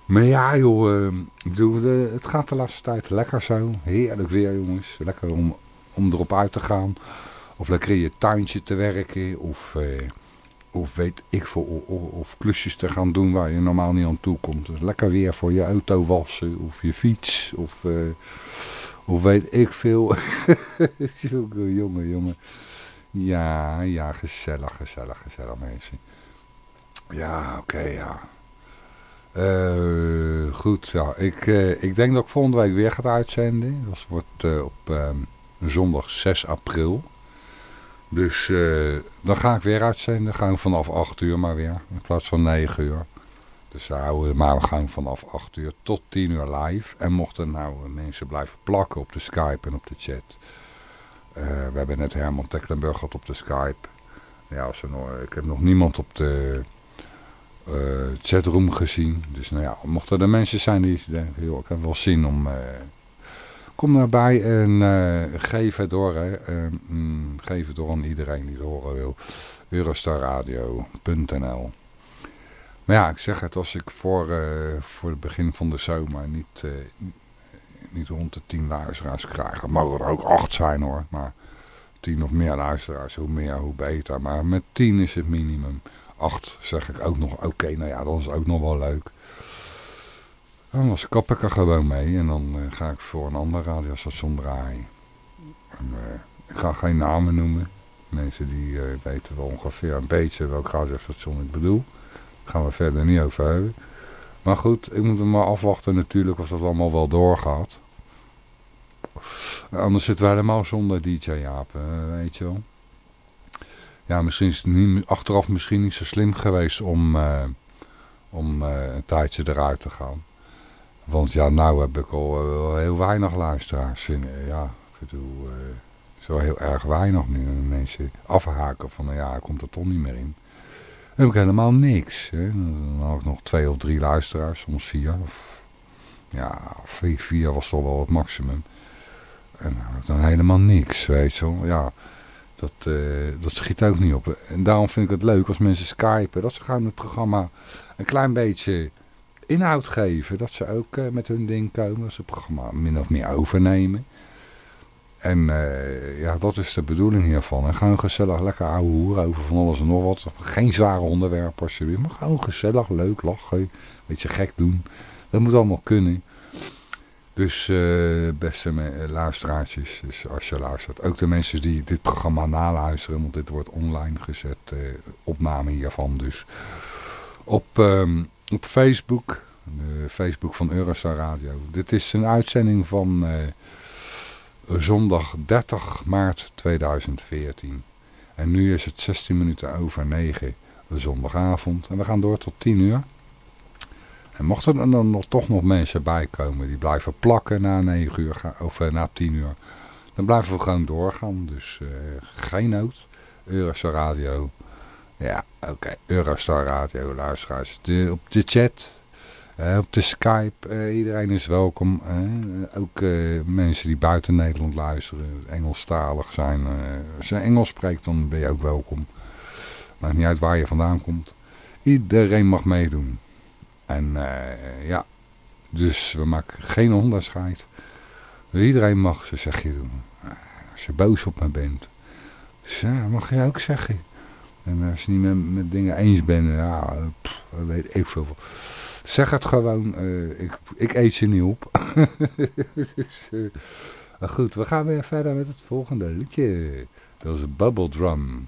Maar ja, joh, bedoel, het gaat de laatste tijd lekker zo. Heerlijk weer, jongens. Lekker om, om erop uit te gaan. Of lekker in je tuintje te werken. Of, eh, of weet ik veel. Of, klusjes te gaan doen waar je normaal niet aan toe komt. Dus lekker weer voor je auto wassen. Of je fiets. Of, uh, weet ik veel. *laughs* jongen, jongen. Ja, ja, gezellig, gezellig, gezellig mensen. Ja, oké, ja. Uh, goed, ja. Ik, uh, ik denk dat ik volgende week weer ga uitzenden. Dat wordt op um, zondag 6 april. Dus dan ga ik weer uitzenden. Gaan vanaf 8 uur maar weer. In plaats van 9 uur. Dus houden maar we gaan vanaf 8 uur tot 10 uur live. En mochten nou mensen blijven plakken op de Skype en op de chat. we hebben net Herman Tecklenburg gehad op de Skype. Ja, als er nog, ik heb nog niemand op de chatroom gezien. Dus nou ja, mochten er mensen zijn die denken, joh, ik heb wel zin om... Kom daarbij en uh, geef het door. Hè. Mm, geef het door aan iedereen die het horen wil. Eurostarradio.nl Maar ja, ik zeg het, als ik voor, voor het begin van de zomer niet, niet rond de 10 luisteraars krijg. Het mogen er ook 8 zijn hoor, maar 10 of meer luisteraars, hoe meer hoe beter. Maar met 10 is het minimum. 8 zeg ik ook nog, oké, nou ja, dat is ook nog wel leuk. Dan kap ik er gewoon mee en dan uh, ga ik voor een ander radiostation draaien. En, uh, ik ga geen namen noemen. Mensen die uh, weten wel ongeveer een beetje welk radiostation ik bedoel. Daar gaan we verder niet over hebben. Maar goed, ik moet er maar afwachten natuurlijk of dat allemaal wel doorgaat. Anders zitten we helemaal zonder DJ Jaap, weet je wel ja, misschien is het niet, achteraf misschien niet zo slim geweest om, om een tijdje eruit te gaan. Want ja, nou heb ik al uh, heel weinig luisteraars. Ja, ik bedoel, zo heel erg weinig nu. Mensen afhaken van, nou ja, komt er toch niet meer in. Heb ik helemaal niks. Hè. Dan had ik nog twee of drie luisteraars, soms vier. Of, ja, vier, vier was toch wel het maximum. En dan had ik dan helemaal niks, weet je wel. Ja, dat, uh, dat schiet ook niet op. En daarom vind ik het leuk als mensen skypen. Dat ze gaan het programma een klein beetje inhoud geven. Dat ze ook uh, met hun ding komen. Dat ze het programma min of meer overnemen. En uh, ja, dat is de bedoeling hiervan. En gewoon gezellig lekker ouwe hoeren over van alles en nog wat. Geen zware onderwerpen alsjeblieft. Maar gewoon gezellig, leuk, lachen. Een beetje gek doen. Dat moet allemaal kunnen. Dus uh, beste luisteraartjes, dus als je luistert, ook de mensen die dit programma naluisteren, want dit wordt online gezet, uh, opname hiervan dus. Op, um, op Facebook, de Facebook van Eurostar Radio. Dit is een uitzending van uh, zondag 30 maart 2014. En nu is het 16 minuten over 9 zondagavond. En we gaan door tot 10 uur. En mochten er dan nog, toch nog mensen bij komen die blijven plakken na 9 uur of uh, na 10 uur, dan blijven we gewoon doorgaan. Dus uh, geen nood. Eurostar Radio. Ja, oké. Eurostar Radio, luisteraars. Op de chat, op de Skype, iedereen is welkom. ook mensen die buiten Nederland luisteren, Engelstalig zijn. als je Engels spreekt, dan ben je ook welkom. Maakt niet uit waar je vandaan komt. Iedereen mag meedoen. En ja, dus we maken geen onderscheid. Iedereen mag zijn zegje doen. Als je boos op me bent. Dus mag je ook zeggen. En als je niet met, dingen eens bent, ja, weet ik veel. Zeg het gewoon, uh, ik, ik eet ze niet op. *laughs* dus, uh, goed, we gaan weer verder met het volgende liedje. Dat is Bubble Drum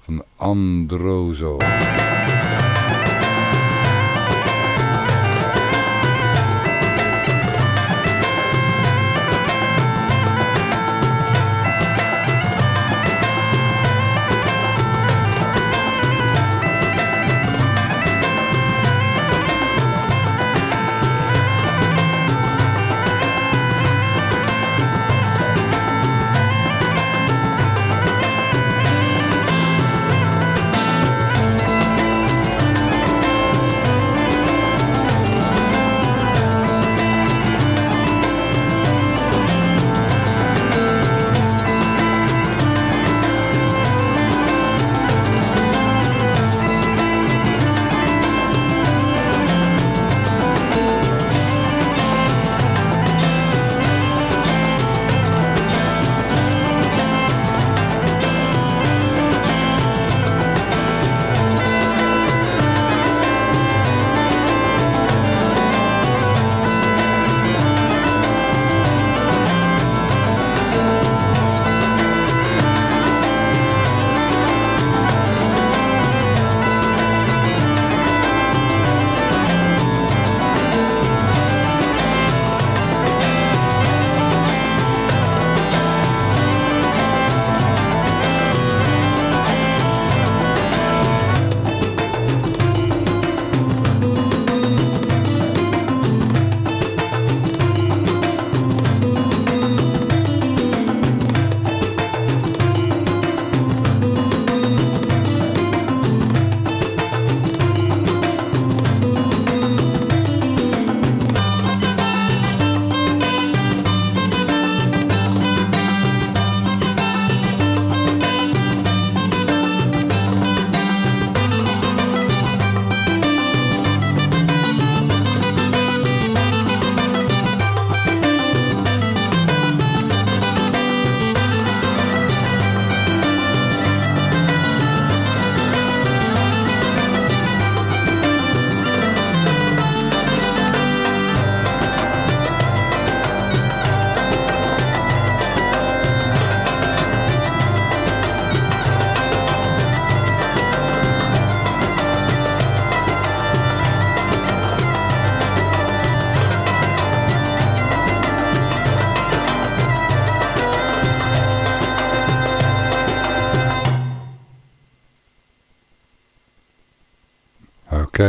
van Androzo.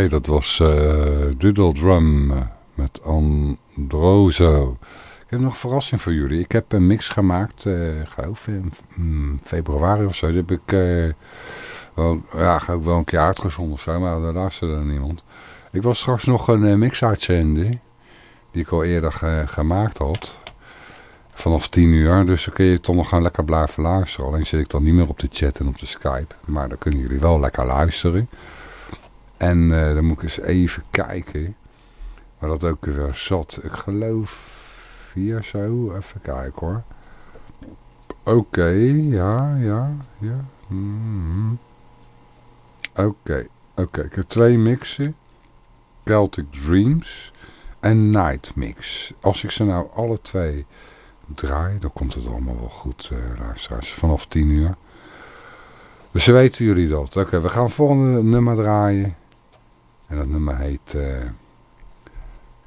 Dat was Doodle Drum met Androzo. Ik heb nog een verrassing voor jullie. Ik heb een mix gemaakt, ik geloof in februari of zo. Die heb ik eh, wel, ja, ook wel een keer uitgezonden of zo, maar daar luisterde niemand. Ik was straks nog een eh, mix uitzenden, die ik al eerder ge- gemaakt had. Vanaf 10 uur, dus dan kun je toch nog gaan lekker blijven luisteren. Alleen zit ik dan niet meer op de chat en op de Skype. Maar dan kunnen jullie wel lekker luisteren. En eh, dan moet ik eens even kijken. Waar dat ook weer zat. Ik geloof hier zo. Even kijken hoor. Oké, ja, ja, ja. Mhm. Oké, oké. Ik heb twee mixen. Celtic Dreams en Night Mix. Als ik ze nou alle twee draai, dan komt het allemaal wel goed, eh luisteraars. Vanaf 10 uur. Dus weten jullie dat. Oké, we gaan volgende nummer draaien. En dat nummer heet eh,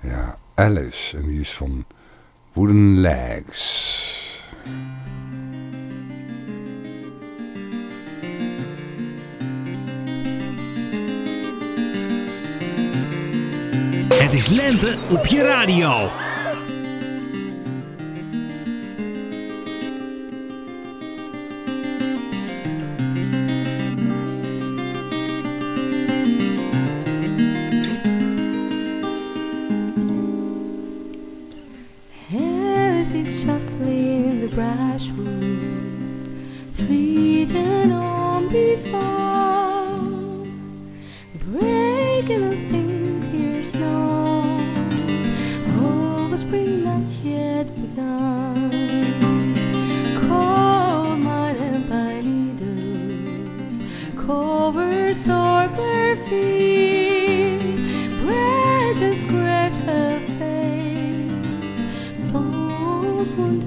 ja, Alice. En die is van Wooden Legs. Het is lente op je radio. Brushwood, three on before, breaking the thin clear snow. The spring not yet begun. Cold mud and pine needles, cover sore bare feet, branches scratch her face thorns wound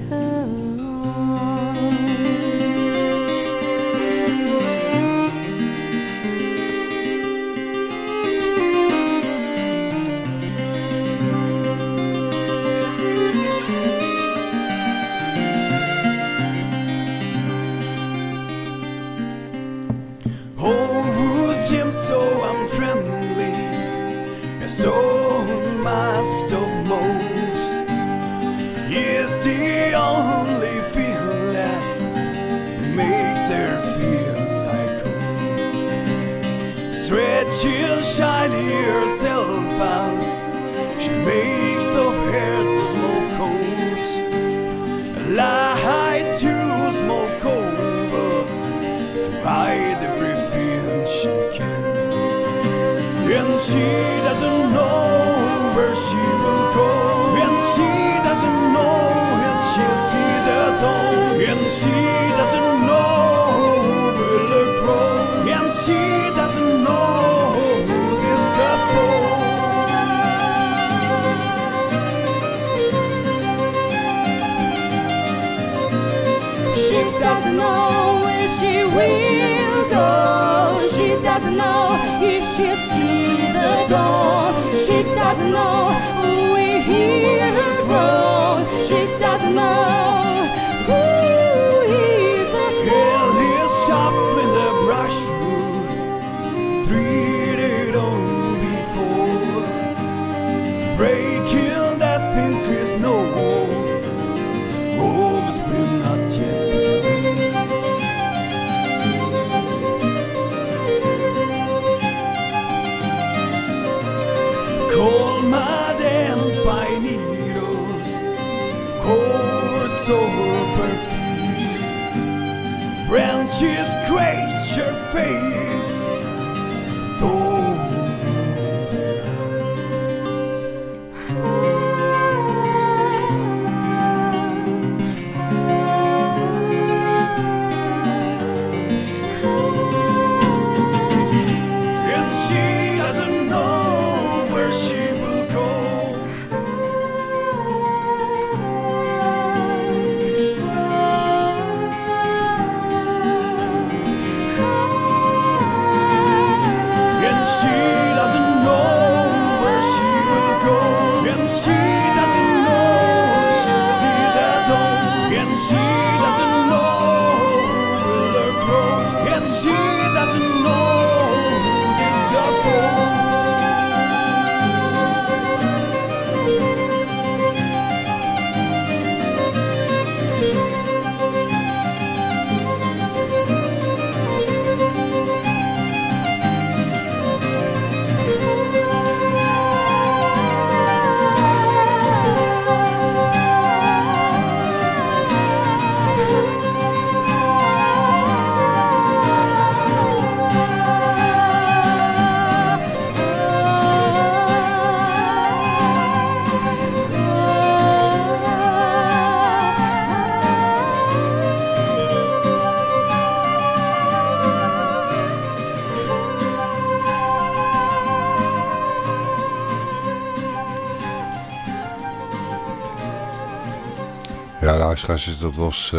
luisteraars, dat was,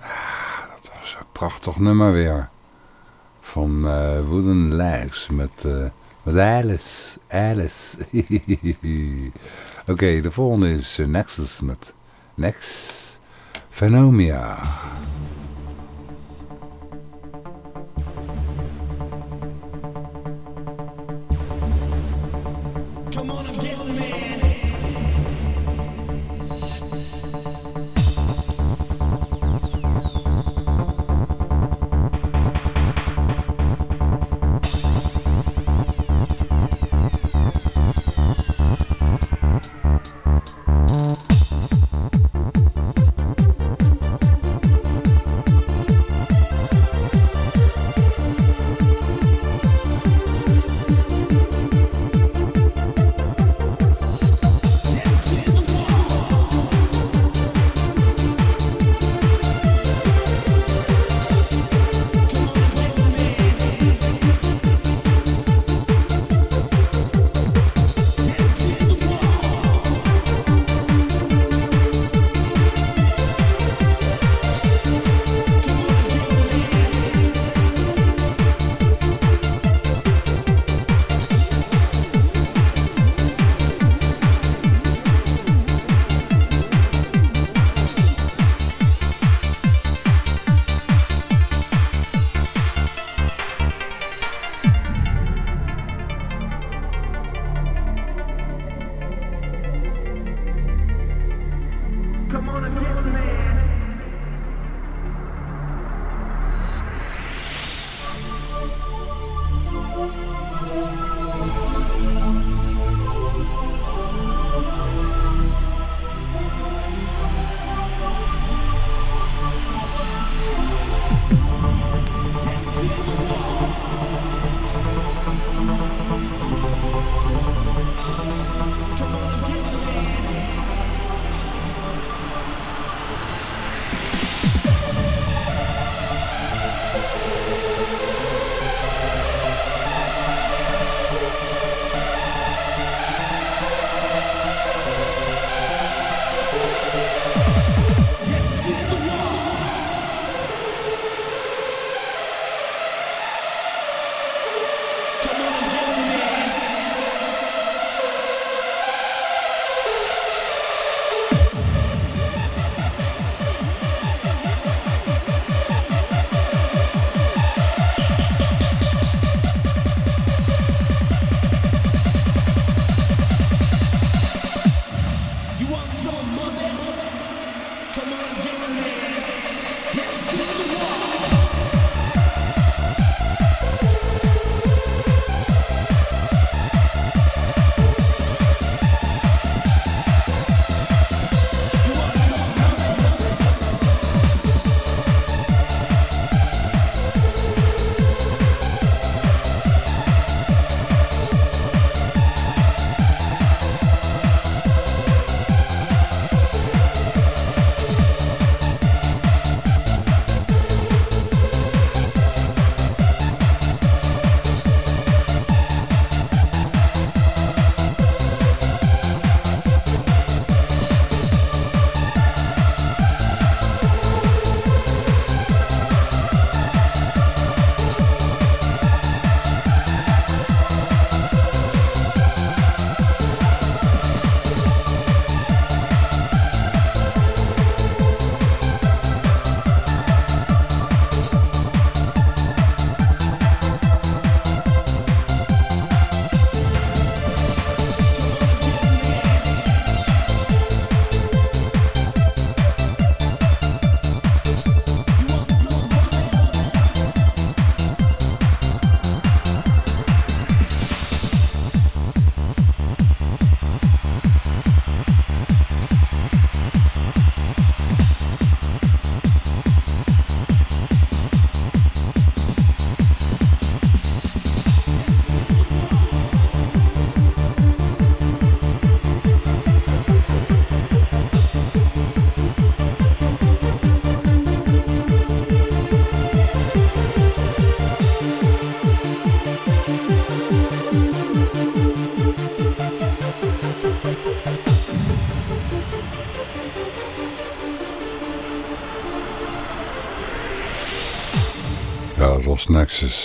ah, dat was een prachtig nummer weer. Van eh, Wooden Legs met, eh, met Alice. Alice. *laughs* Oké, de volgende is Nexus met Nex Phenomia.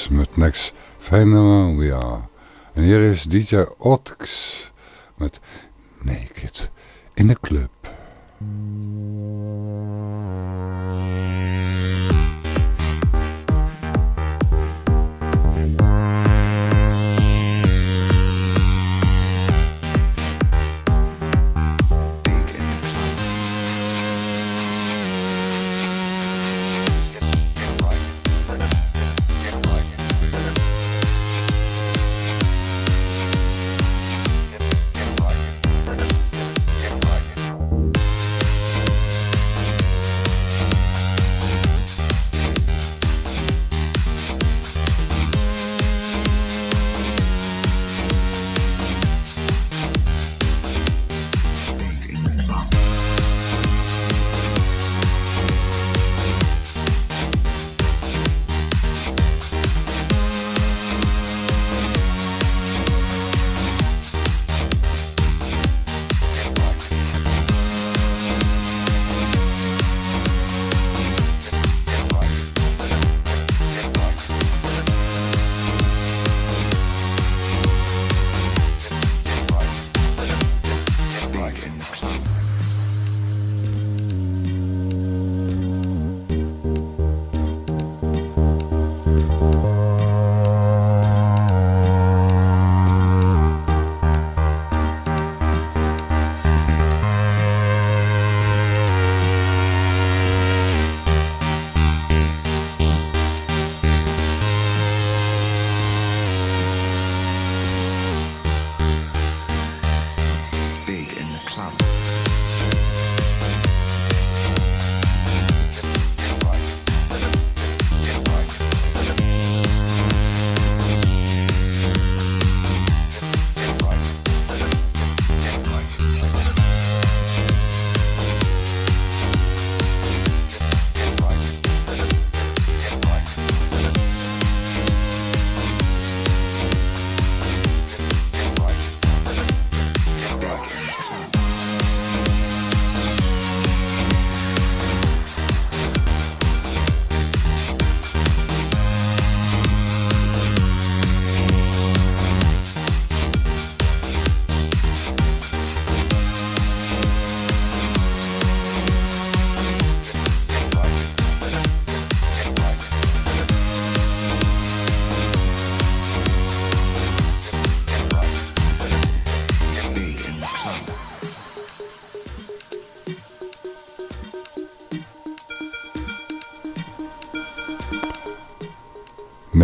Met Next Phenomenon. En hier is DJ Otx met Naked in the Club.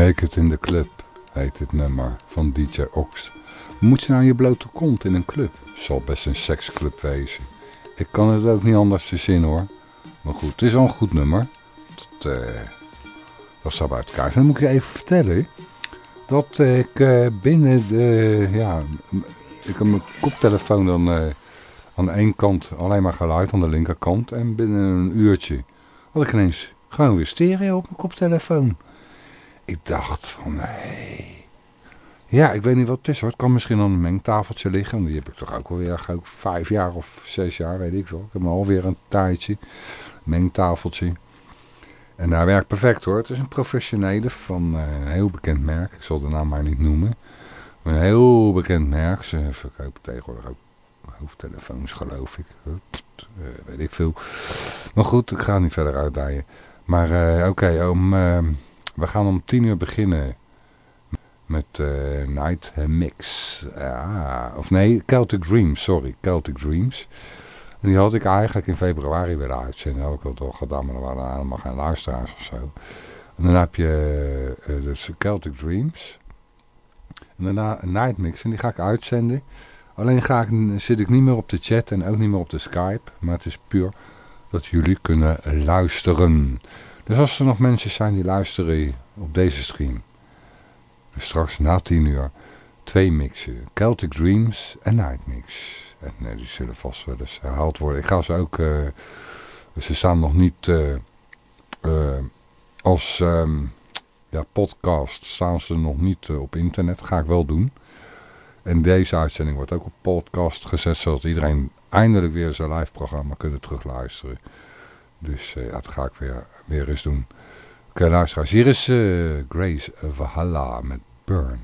Make It in the Club heet dit nummer van DJ Ox. Moet je nou je blote kont in een club? Zal best een seksclub wezen. Ik kan het ook niet anders te zien hoor. Maar goed, het is wel een goed nummer. Dat, uh, dat staat uit dan moet ik je even vertellen. Dat ik uh, binnen de... Ja, ik heb mijn koptelefoon dan uh, aan ene kant alleen maar geluid. Aan de linkerkant. En binnen een uurtje had ik ineens gewoon weer stereo op mijn koptelefoon. Ik dacht van, nee. Ja, ik weet niet wat het is hoor. Het kan misschien aan een mengtafeltje liggen. Die heb ik toch ook alweer ook vijf jaar of zes jaar, weet ik wel. Ik heb alweer een tijdje. Mengtafeltje. En daar werkt perfect hoor. Het is een professionele van uh, een heel bekend merk. Ik zal de naam maar niet noemen. Een heel bekend merk. Ze verkopen tegenwoordig ook hoofdtelefoons geloof ik. Uh, weet ik veel. Maar goed, ik ga niet verder uitdijen. Maar uh, oké, om... We gaan om tien uur beginnen met uh, Night Mix. Ja, of nee, Celtic Dreams, sorry, Celtic Dreams. En die had ik eigenlijk in februari willen uitzenden. Dat had ik al gedaan, maar er waren helemaal geen luisteraars of zo. En dan heb je uh, dus Celtic Dreams. En daarna Night Mix en die ga ik uitzenden. Alleen ga ik, zit ik niet meer op de chat en ook niet meer op de Skype. Maar het is puur dat jullie kunnen luisteren. Dus als er nog mensen zijn die luisteren op deze stream. Dus straks na 10 uur twee mixen. Celtic Dreams en Night Mix. En nee, die zullen vast wel eens herhaald worden. Ik ga ze ook... Uh, ze staan nog niet uh, als um, ja, podcast. Staan ze nog niet op internet. Dat ga ik wel doen. En deze uitzending wordt ook op podcast gezet. Zodat iedereen eindelijk weer zijn live programma kunnen terugluisteren. Dus ja, dat ga ik weer weer eens doen. Hier is eh, Grace Valhalla met Burn.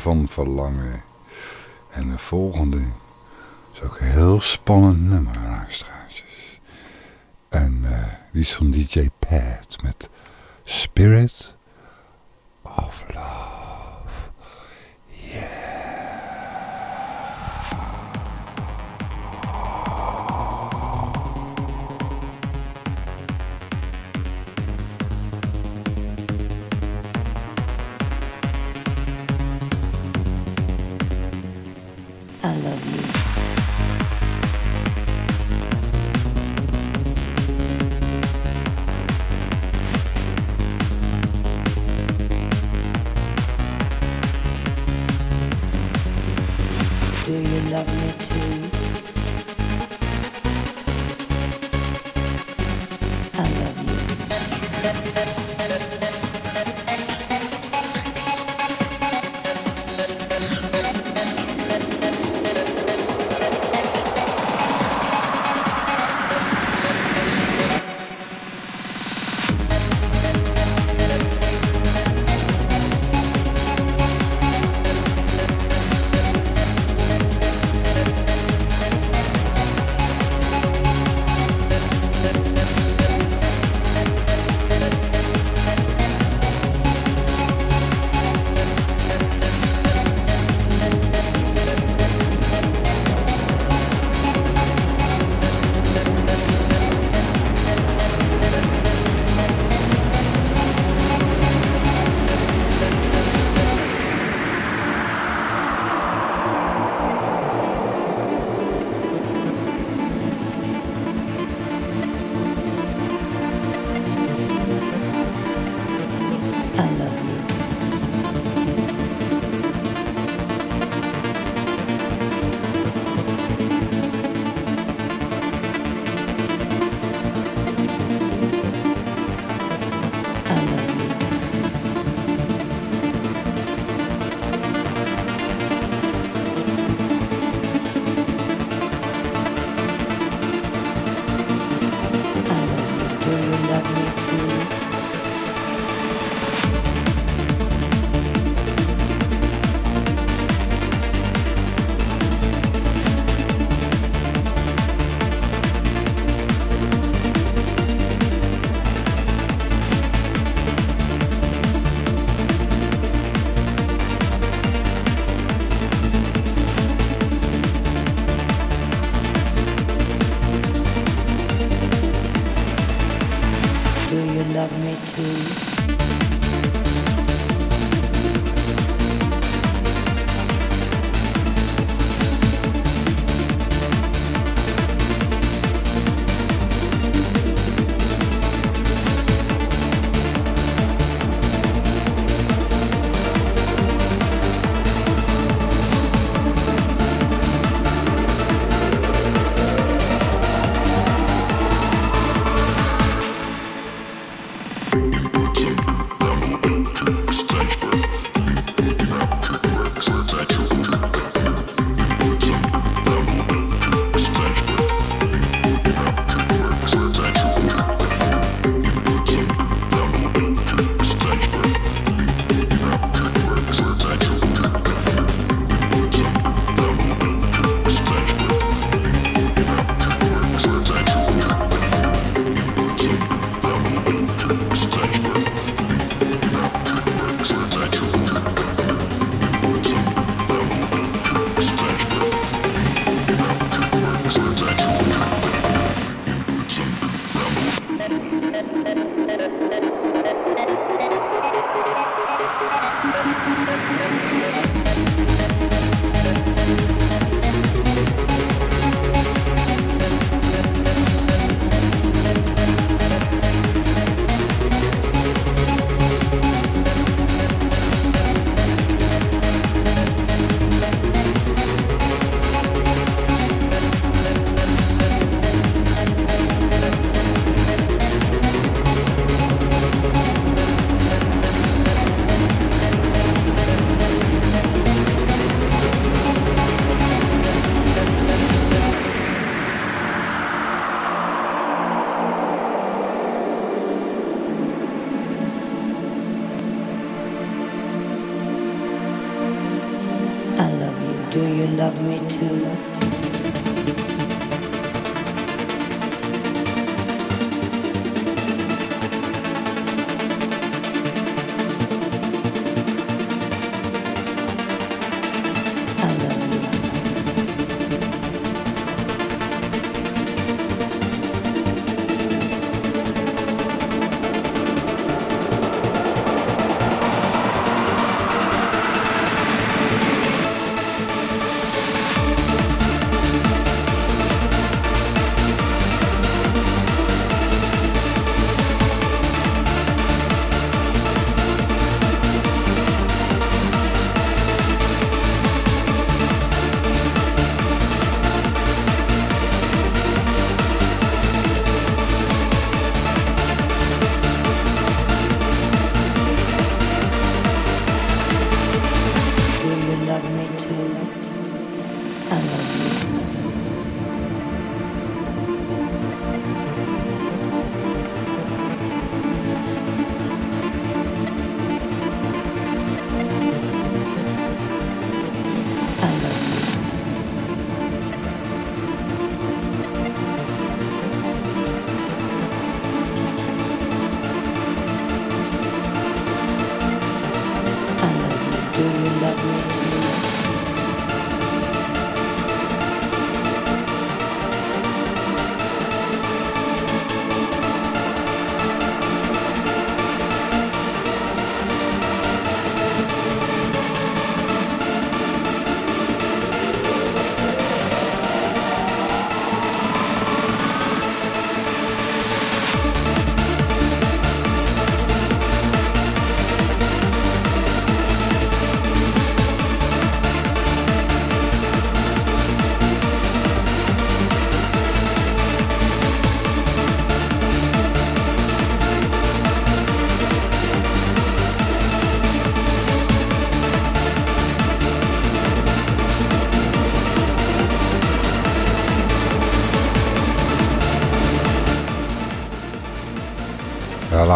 Van verlangen. En de volgende is ook een heel spannend nummer. En eh, die is van DJ Pat met Spirit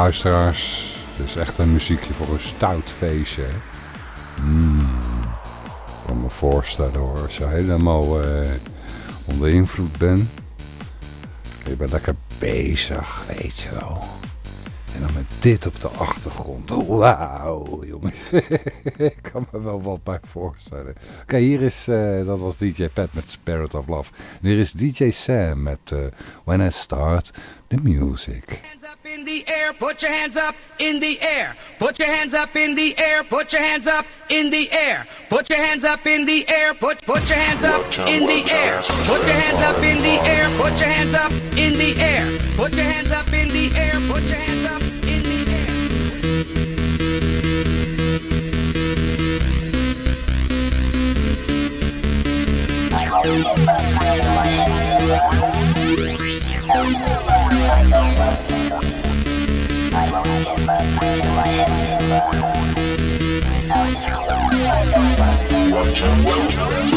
luisteraars. Het is echt een muziekje voor een stout feestje. Mm. Ik kan me voorstellen hoor. Als je helemaal eh, onder invloed bent. Je bent lekker bezig, weet je wel. En dan met dit op de achtergrond. Oh, Wauw, jongens. *laughs* Ik kan me wel wat bij voorstellen. Oké, hier is, eh, dat was DJ Pat met Spirit of Love. Hier is DJ Sam met eh, When I Start the Music. In the air, put your hands up in the air. Put your hands up in the air, put your hands up in the air. Put your hands up in the air, put put your hands up in the air. Put your hands up in the air, put your hands up in the air. Put your hands up in the air, put your hands up in the air. Welcome, welcome.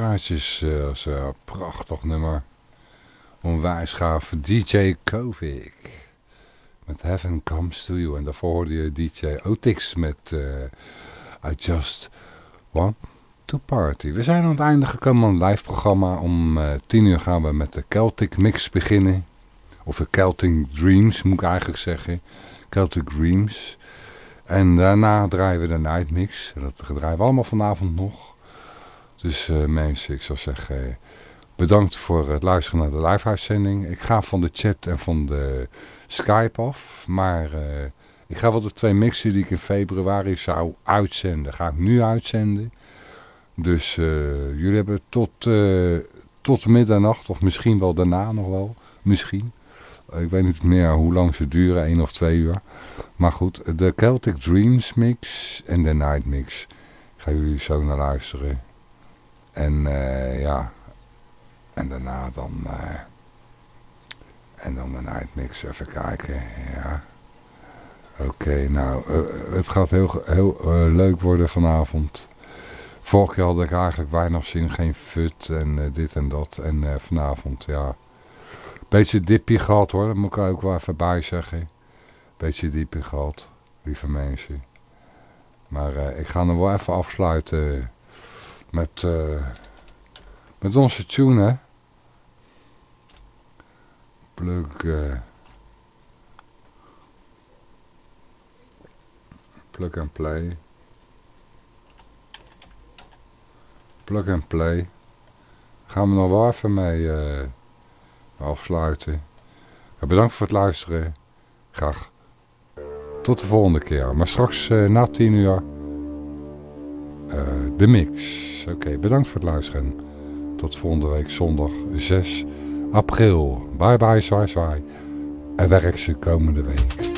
Uh, dat is een prachtig nummer. Onwijs gaaf. DJ Kovic. Met Heaven Comes To You. En daarvoor hoorde je DJ Otix met uh, I Just Want To Party. We zijn aan het einde gekomen van het live programma. Om uh, tien uur gaan we met de Celtic Mix beginnen. Of de Celtic Dreams moet ik eigenlijk zeggen. Celtic Dreams. En daarna draaien we de Night Mix. Dat draaien we allemaal vanavond nog. Dus uh, mensen, ik zou zeggen, bedankt voor het luisteren naar de live-uitzending. Ik ga van de chat en van de Skype af, maar uh, ik ga wel de twee mixen die ik in februari zou uitzenden, ga ik nu uitzenden. Dus jullie hebben tot, tot middernacht, of misschien wel daarna nog wel, misschien. Ik weet niet meer hoe lang ze duren, één of twee uur. Maar goed, de Celtic Dreams mix en de Night mix. Gaan jullie zo naar luisteren. En uh, ja, en daarna dan, uh, en dan night mix even kijken, ja. Oké, nou, uh, het gaat heel, heel leuk worden vanavond. Vorig jaar had ik eigenlijk weinig zin, geen fut en dit en dat. En vanavond, ja, beetje dipje gehad hoor, dat moet ik ook wel even bij zeggen. Beetje dipje gehad, lieve mensen. Maar ik ga hem wel even afsluiten met, uh, met onze tune, hè. Plug, uh, plug and play. Plug and play. Gaan we nog wel even mee uh, afsluiten. bedankt voor het luisteren. Graag tot de volgende keer. Maar straks na tien uur de mix. Oké, bedankt voor het luisteren. Tot volgende week zondag 6 april. Bye bye, zwaai zwaai. En werk ze komende week.